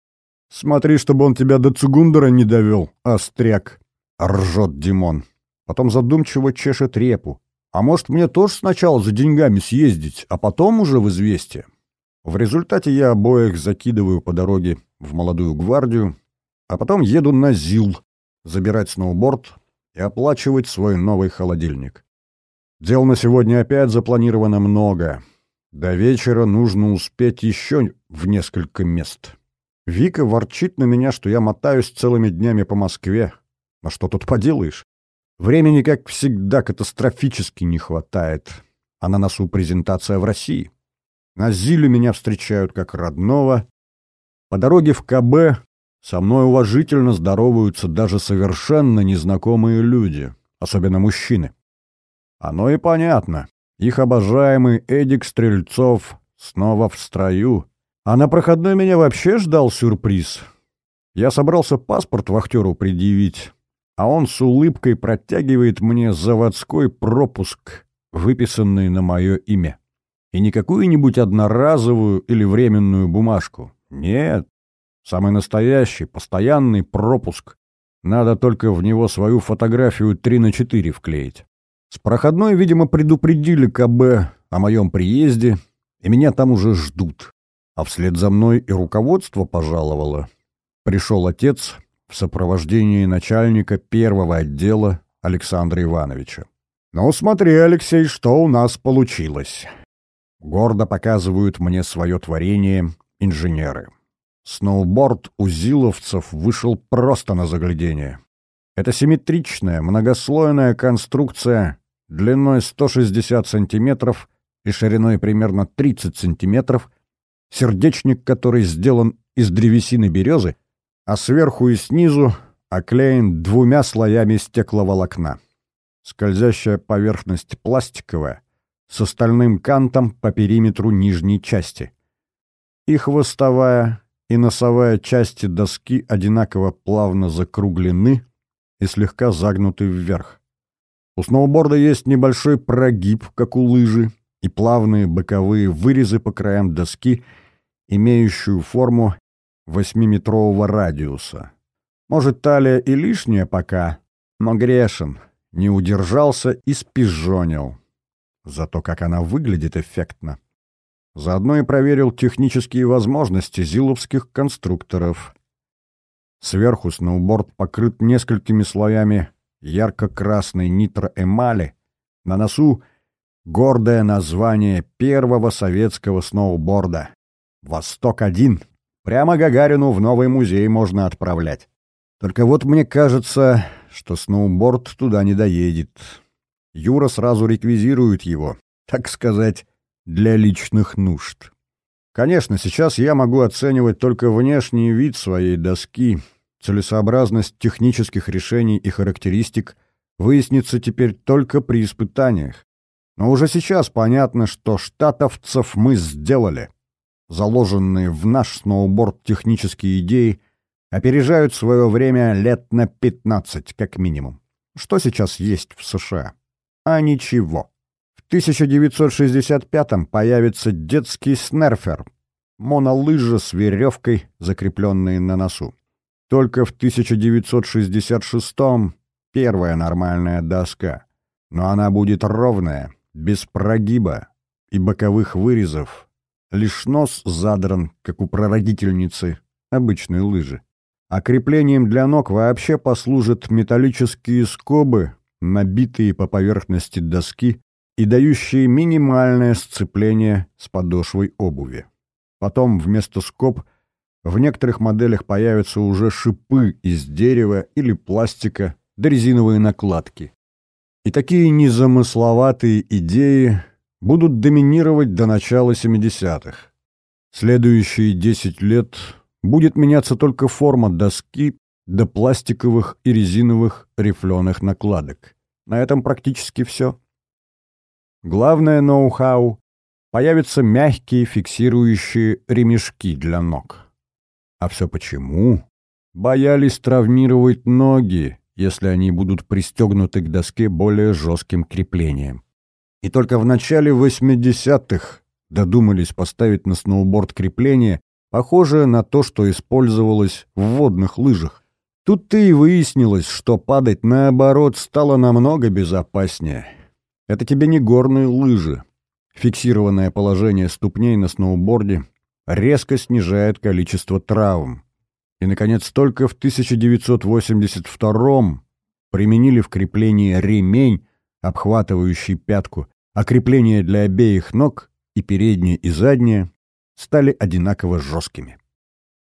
Speaker 1: Смотри, чтобы он тебя до Цугундера не довел, остряк. — ржет Димон. Потом задумчиво чешет репу. «А может, мне тоже сначала за деньгами съездить, а потом уже в известие?» В результате я обоих закидываю по дороге в молодую гвардию, а потом еду на ЗИЛ забирать сноуборд и оплачивать свой новый холодильник. Дел на сегодня опять запланировано много. До вечера нужно успеть еще в несколько мест. Вика ворчит на меня, что я мотаюсь целыми днями по Москве, а что тут поделаешь? Времени, как всегда, катастрофически не хватает. А на носу презентация в России. На Зиле меня встречают как родного. По дороге в КБ со мной уважительно здороваются даже совершенно незнакомые люди, особенно мужчины. Оно и понятно. Их обожаемый Эдик Стрельцов снова в строю. А на проходной меня вообще ждал сюрприз. Я собрался паспорт вахтеру предъявить, а он с улыбкой протягивает мне заводской пропуск, выписанный на мое имя. И не какую-нибудь одноразовую или временную бумажку. Нет, самый настоящий, постоянный пропуск. Надо только в него свою фотографию 3 на 4 вклеить. С проходной, видимо, предупредили КБ о моем приезде, и меня там уже ждут. А вслед за мной и руководство пожаловало. Пришел отец, в сопровождении начальника первого отдела Александра Ивановича. «Ну, смотри, Алексей, что у нас получилось!» Гордо показывают мне свое творение инженеры. Сноуборд у зиловцев вышел просто на заглядение. Это симметричная, многослойная конструкция длиной 160 сантиметров и шириной примерно 30 сантиметров, сердечник который сделан из древесины березы, а сверху и снизу оклеен двумя слоями стекловолокна. скользящая поверхность пластиковая, с остальным кантом по периметру нижней части. И хвостовая, и носовая части доски одинаково плавно закруглены и слегка загнуты вверх. У сноуборда есть небольшой прогиб, как у лыжи, и плавные боковые вырезы по краям доски, имеющую форму восьмиметрового радиуса. Может, талия и лишняя пока, но грешен, не удержался и спизжонил. Зато как она выглядит эффектно. Заодно и проверил технические возможности зиловских конструкторов. Сверху сноуборд покрыт несколькими слоями ярко-красной нитроэмали. На носу гордое название первого советского сноуборда. «Восток-1». Прямо Гагарину в новый музей можно отправлять. Только вот мне кажется, что сноуборд туда не доедет. Юра сразу реквизирует его, так сказать, для личных нужд. Конечно, сейчас я могу оценивать только внешний вид своей доски. Целесообразность технических решений и характеристик выяснится теперь только при испытаниях. Но уже сейчас понятно, что штатовцев мы сделали. Заложенные в наш сноуборд технические идеи опережают свое время лет на 15 как минимум. Что сейчас есть в США? А ничего. 1965-м появится детский снерфер, монолыжа с веревкой, закрепленной на носу. Только в 1966-м первая нормальная доска. Но она будет ровная, без прогиба и боковых вырезов. Лишь нос задран, как у прародительницы обычной лыжи. А креплением для ног вообще послужат металлические скобы, набитые по поверхности доски и дающие минимальное сцепление с подошвой обуви. Потом вместо скоб в некоторых моделях появятся уже шипы из дерева или пластика да резиновые накладки. И такие незамысловатые идеи будут доминировать до начала 70-х. Следующие 10 лет будет меняться только форма доски до пластиковых и резиновых рифленых накладок. На этом практически все. Главное ноу-хау — появятся мягкие фиксирующие ремешки для ног. А все почему? Боялись травмировать ноги, если они будут пристегнуты к доске более жестким креплением. И только в начале 80-х додумались поставить на сноуборд крепление, похожее на то, что использовалось в водных лыжах. Тут-то и выяснилось, что падать наоборот стало намного безопаснее. Это тебе не горные лыжи. Фиксированное положение ступней на сноуборде резко снижает количество травм. И, наконец, только в 1982-м применили в креплении ремень, обхватывающий пятку, а крепления для обеих ног, и передние, и задние, стали одинаково жесткими.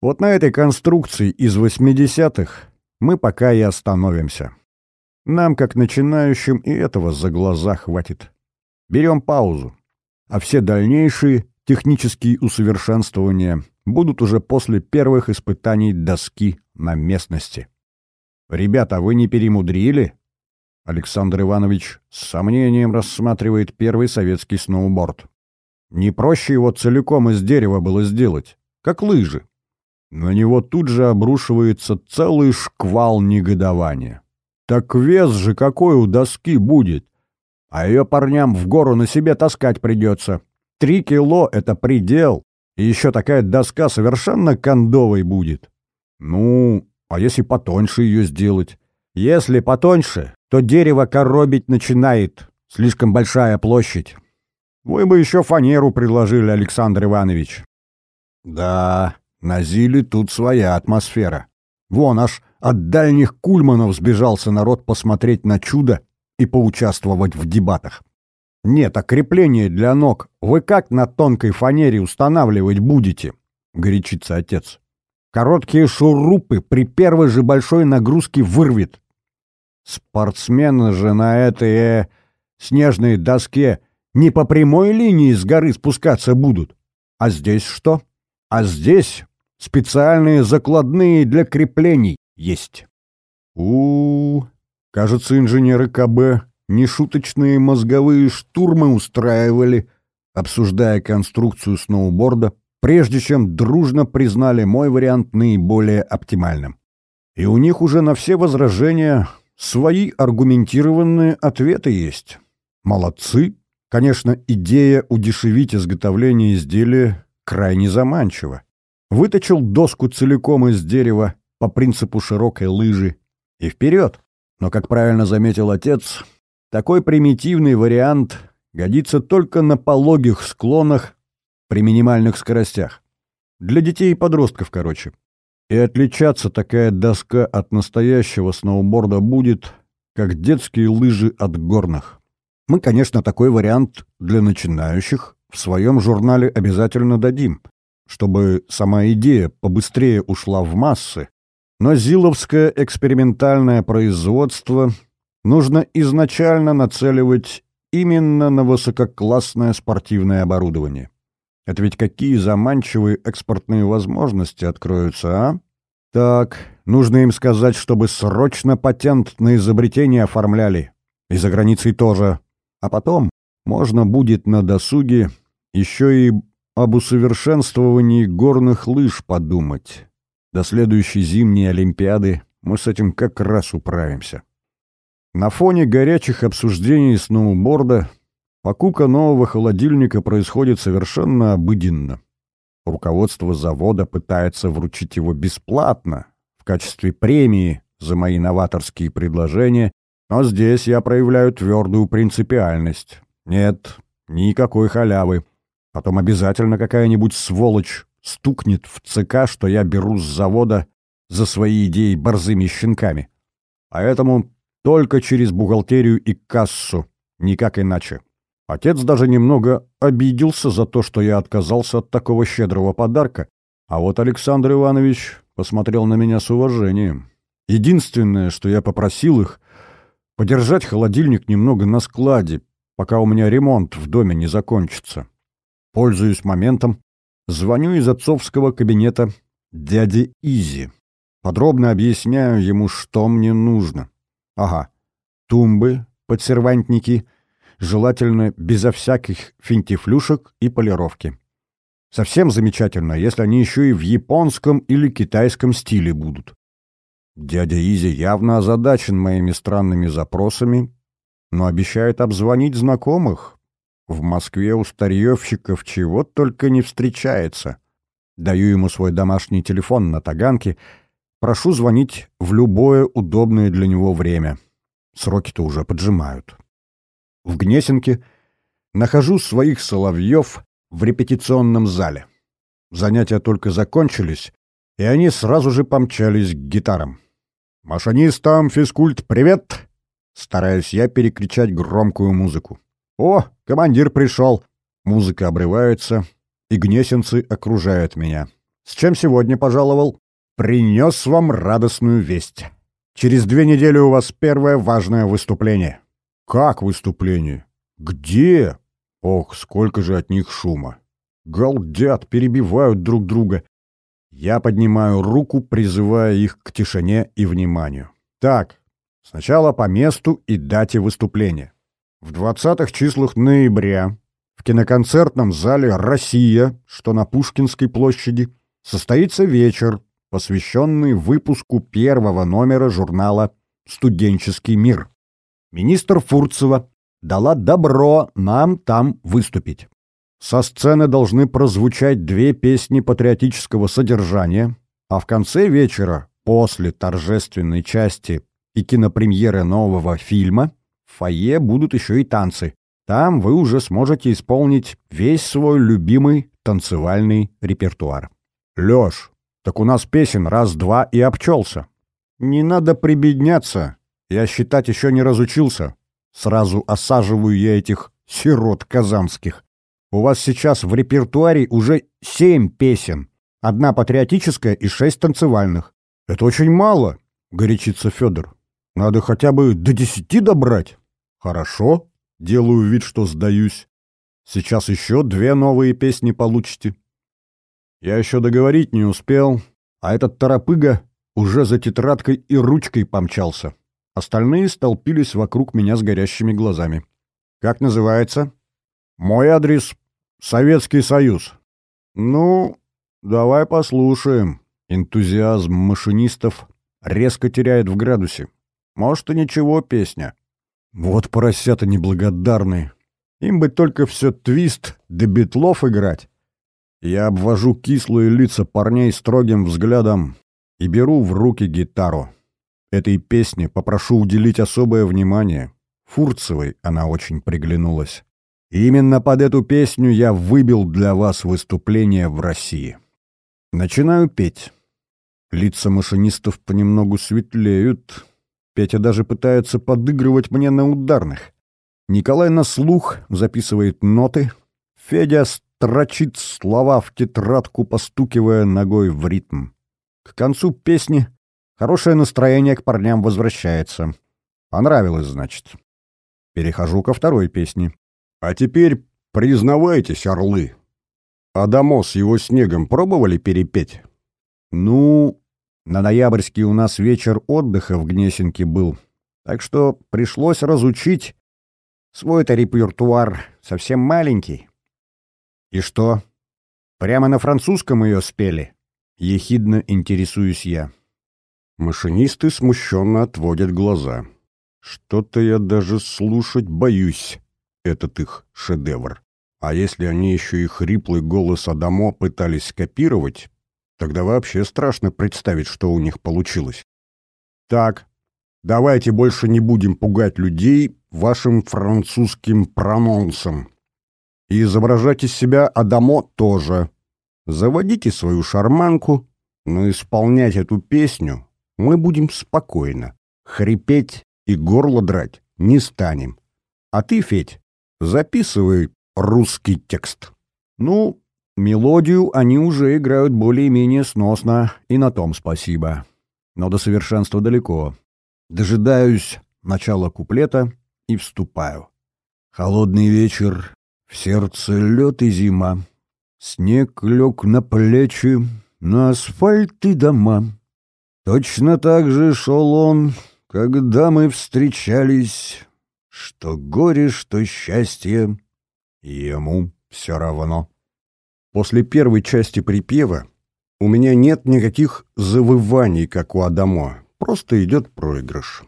Speaker 1: Вот на этой конструкции из 80-х мы пока и остановимся. Нам, как начинающим, и этого за глаза хватит. Берем паузу. А все дальнейшие технические усовершенствования будут уже после первых испытаний доски на местности. «Ребята, вы не перемудрили?» Александр Иванович с сомнением рассматривает первый советский сноуборд. Не проще его целиком из дерева было сделать, как лыжи. На него тут же обрушивается целый шквал негодования. Так вес же какой у доски будет. А ее парням в гору на себе таскать придется. Три кило — это предел. И еще такая доска совершенно кондовой будет. Ну, а если потоньше ее сделать? Если потоньше, то дерево коробить начинает. Слишком большая площадь. Вы бы еще фанеру предложили, Александр Иванович. Да, на Зиле тут своя атмосфера. Вон аж от дальних кульманов сбежался народ посмотреть на чудо и поучаствовать в дебатах. «Нет, а крепление для ног вы как на тонкой фанере устанавливать будете?» — горячится отец. «Короткие шурупы при первой же большой нагрузке вырвет. Спортсмены же на этой э, снежной доске не по прямой линии с горы спускаться будут. А здесь что? А здесь специальные закладные для креплений есть. У, -у, -у кажется, инженеры КБ нешуточные мозговые штурмы устраивали, обсуждая конструкцию сноуборда, прежде чем дружно признали мой вариант наиболее оптимальным. И у них уже на все возражения свои аргументированные ответы есть. Молодцы. Конечно, идея удешевить изготовление изделия крайне заманчива. Выточил доску целиком из дерева по принципу широкой лыжи и вперед. Но, как правильно заметил отец, такой примитивный вариант годится только на пологих склонах при минимальных скоростях. Для детей и подростков, короче. И отличаться такая доска от настоящего сноуборда будет, как детские лыжи от горных. Мы, конечно, такой вариант для начинающих в своем журнале обязательно дадим, чтобы сама идея побыстрее ушла в массы. Но зиловское экспериментальное производство нужно изначально нацеливать именно на высококлассное спортивное оборудование. Это ведь какие заманчивые экспортные возможности откроются, а? Так, нужно им сказать, чтобы срочно патент на изобретение оформляли. И за границей тоже. А потом можно будет на досуге еще и об усовершенствовании горных лыж подумать. До следующей зимней Олимпиады мы с этим как раз управимся. На фоне горячих обсуждений сноуборда Покупка нового холодильника происходит совершенно обыденно. Руководство завода пытается вручить его бесплатно, в качестве премии за мои новаторские предложения, но здесь я проявляю твердую принципиальность. Нет, никакой халявы. Потом обязательно какая-нибудь сволочь стукнет в ЦК, что я беру с завода за свои идеи борзыми щенками. Поэтому только через бухгалтерию и кассу, никак иначе. Отец даже немного обиделся за то, что я отказался от такого щедрого подарка, а вот Александр Иванович посмотрел на меня с уважением. Единственное, что я попросил их, подержать холодильник немного на складе, пока у меня ремонт в доме не закончится. Пользуюсь моментом, звоню из отцовского кабинета дяде Изи. Подробно объясняю ему, что мне нужно. Ага, тумбы, подсервантники — желательно безо всяких финтифлюшек и полировки. Совсем замечательно, если они еще и в японском или китайском стиле будут. Дядя Изи явно озадачен моими странными запросами, но обещает обзвонить знакомых. В Москве у старьевщиков чего только не встречается. Даю ему свой домашний телефон на Таганке, прошу звонить в любое удобное для него время. Сроки-то уже поджимают в Гнесинке, нахожу своих соловьев в репетиционном зале. Занятия только закончились, и они сразу же помчались к гитарам. «Машинистам, физкульт, привет!» Стараюсь я перекричать громкую музыку. «О, командир пришел!» Музыка обрывается, и гнесинцы окружают меня. «С чем сегодня пожаловал?» «Принес вам радостную весть. Через две недели у вас первое важное выступление». Как выступление? Где? Ох, сколько же от них шума. Галдят, перебивают друг друга. Я поднимаю руку, призывая их к тишине и вниманию. Так, сначала по месту и дате выступления. В 20-х числах ноября в киноконцертном зале «Россия», что на Пушкинской площади, состоится вечер, посвященный выпуску первого номера журнала «Студенческий мир» министр Фурцева дала добро нам там выступить. Со сцены должны прозвучать две песни патриотического содержания, а в конце вечера, после торжественной части и кинопремьеры нового фильма, в фойе будут еще и танцы. Там вы уже сможете исполнить весь свой любимый танцевальный репертуар. Лёш, так у нас песен раз-два и обчелся. Не надо прибедняться, я считать еще не разучился. Сразу осаживаю я этих сирот казанских. У вас сейчас в репертуаре уже семь песен. Одна патриотическая и шесть танцевальных. Это очень мало, горячится Федор. Надо хотя бы до десяти добрать. Хорошо, делаю вид, что сдаюсь. Сейчас еще две новые песни получите. Я еще договорить не успел, а этот торопыга уже за тетрадкой и ручкой помчался. Остальные столпились вокруг меня с горящими глазами. «Как называется?» «Мой адрес — Советский Союз». «Ну, давай послушаем». Энтузиазм машинистов резко теряет в градусе. Может, и ничего песня. Вот поросята неблагодарные. Им бы только все твист да битлов играть. Я обвожу кислые лица парней строгим взглядом и беру в руки гитару. Этой песне попрошу уделить особое внимание. Фурцевой она очень приглянулась. И именно под эту песню я выбил для вас выступление в России. Начинаю петь. Лица машинистов понемногу светлеют. Петя даже пытается подыгрывать мне на ударных. Николай на слух записывает ноты. Федя строчит слова в тетрадку, постукивая ногой в ритм. К концу песни хорошее настроение к парням возвращается. Понравилось, значит. Перехожу ко второй песне. А теперь признавайтесь, орлы. Адамо с его снегом пробовали перепеть? Ну, на ноябрьский у нас вечер отдыха в Гнесинке был, так что пришлось разучить. Свой-то репертуар совсем маленький. И что? Прямо на французском ее спели? Ехидно интересуюсь я. Машинисты смущенно отводят глаза. Что-то я даже слушать боюсь, этот их шедевр. А если они еще и хриплый голос Адамо пытались копировать, тогда вообще страшно представить, что у них получилось. Так, давайте больше не будем пугать людей вашим французским прононсом. И изображать из себя Адамо тоже. Заводите свою шарманку, но исполнять эту песню мы будем спокойно. Хрипеть и горло драть не станем. А ты, Федь, записывай русский текст. Ну, мелодию они уже играют более-менее сносно, и на том спасибо. Но до совершенства далеко. Дожидаюсь начала куплета и вступаю. Холодный вечер, в сердце лед и зима. Снег лег на плечи, на асфальт и дома. Точно так же шел он, когда мы встречались, Что горе, что счастье, ему все равно. После первой части припева у меня нет никаких завываний, как у Адамо, просто идет проигрыш.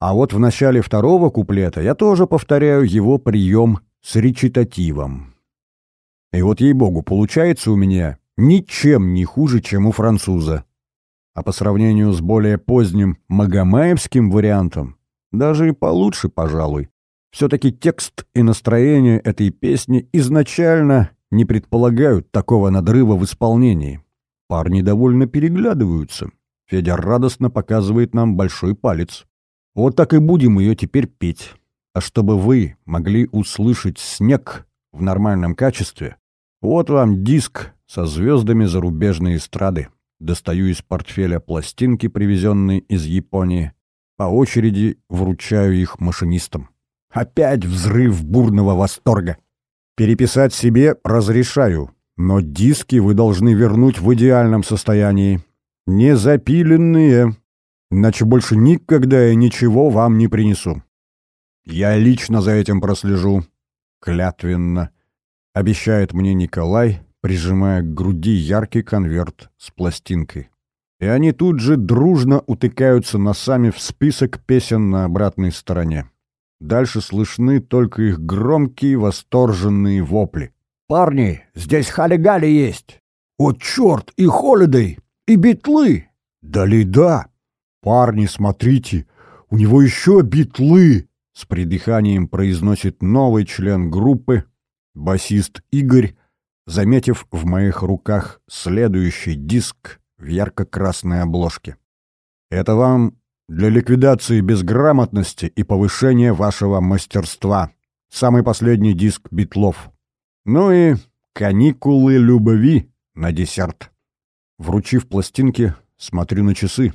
Speaker 1: А вот в начале второго куплета я тоже повторяю его прием с речитативом. И вот, ей-богу, получается у меня ничем не хуже, чем у француза. А по сравнению с более поздним магомаевским вариантом, даже и получше, пожалуй. Все-таки текст и настроение этой песни изначально не предполагают такого надрыва в исполнении. Парни довольно переглядываются. Федя радостно показывает нам большой палец. Вот так и будем ее теперь петь. А чтобы вы могли услышать снег в нормальном качестве, вот вам диск со звездами зарубежной эстрады. Достаю из портфеля пластинки, привезенные из Японии. По очереди вручаю их машинистам. Опять взрыв бурного восторга. Переписать себе разрешаю, но диски вы должны вернуть в идеальном состоянии. Не запиленные, иначе больше никогда я ничего вам не принесу. Я лично за этим прослежу. Клятвенно. Обещает мне Николай, прижимая к груди яркий конверт с пластинкой. И они тут же дружно утыкаются носами в список песен на обратной стороне. Дальше слышны только их громкие восторженные вопли. «Парни, здесь Хали-Гали есть! О, черт, и Холидей, и Битлы!» «Да ли да! Парни, смотрите, у него еще битлы!» С придыханием произносит новый член группы, басист Игорь, заметив в моих руках следующий диск в ярко-красной обложке. «Это вам для ликвидации безграмотности и повышения вашего мастерства. Самый последний диск Битлов. Ну и каникулы любви на десерт. Вручив пластинки, смотрю на часы.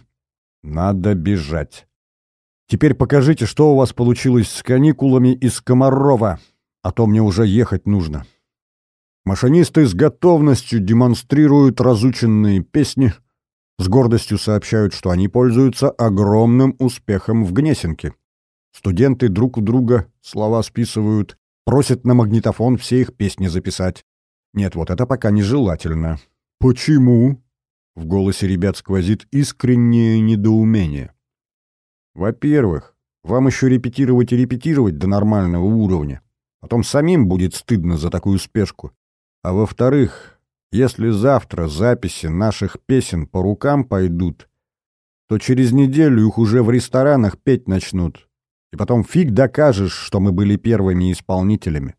Speaker 1: Надо бежать. Теперь покажите, что у вас получилось с каникулами из Комарова, а то мне уже ехать нужно. Машинисты с готовностью демонстрируют разученные песни, С гордостью сообщают, что они пользуются огромным успехом в Гнесинке. Студенты друг у друга слова списывают, просят на магнитофон все их песни записать. Нет, вот это пока нежелательно. Почему? В голосе ребят сквозит искреннее недоумение. Во-первых, вам еще репетировать и репетировать до нормального уровня. Потом самим будет стыдно за такую спешку. А во-вторых, если завтра записи наших песен по рукам пойдут, то через неделю их уже в ресторанах петь начнут. И потом фиг докажешь, что мы были первыми исполнителями.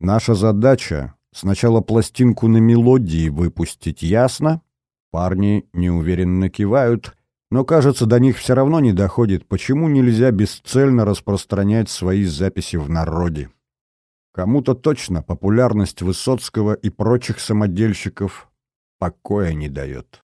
Speaker 1: Наша задача — сначала пластинку на мелодии выпустить, ясно? Парни неуверенно кивают, но, кажется, до них все равно не доходит, почему нельзя бесцельно распространять свои записи в народе. Кому-то точно популярность Высоцкого и прочих самодельщиков покоя не дает.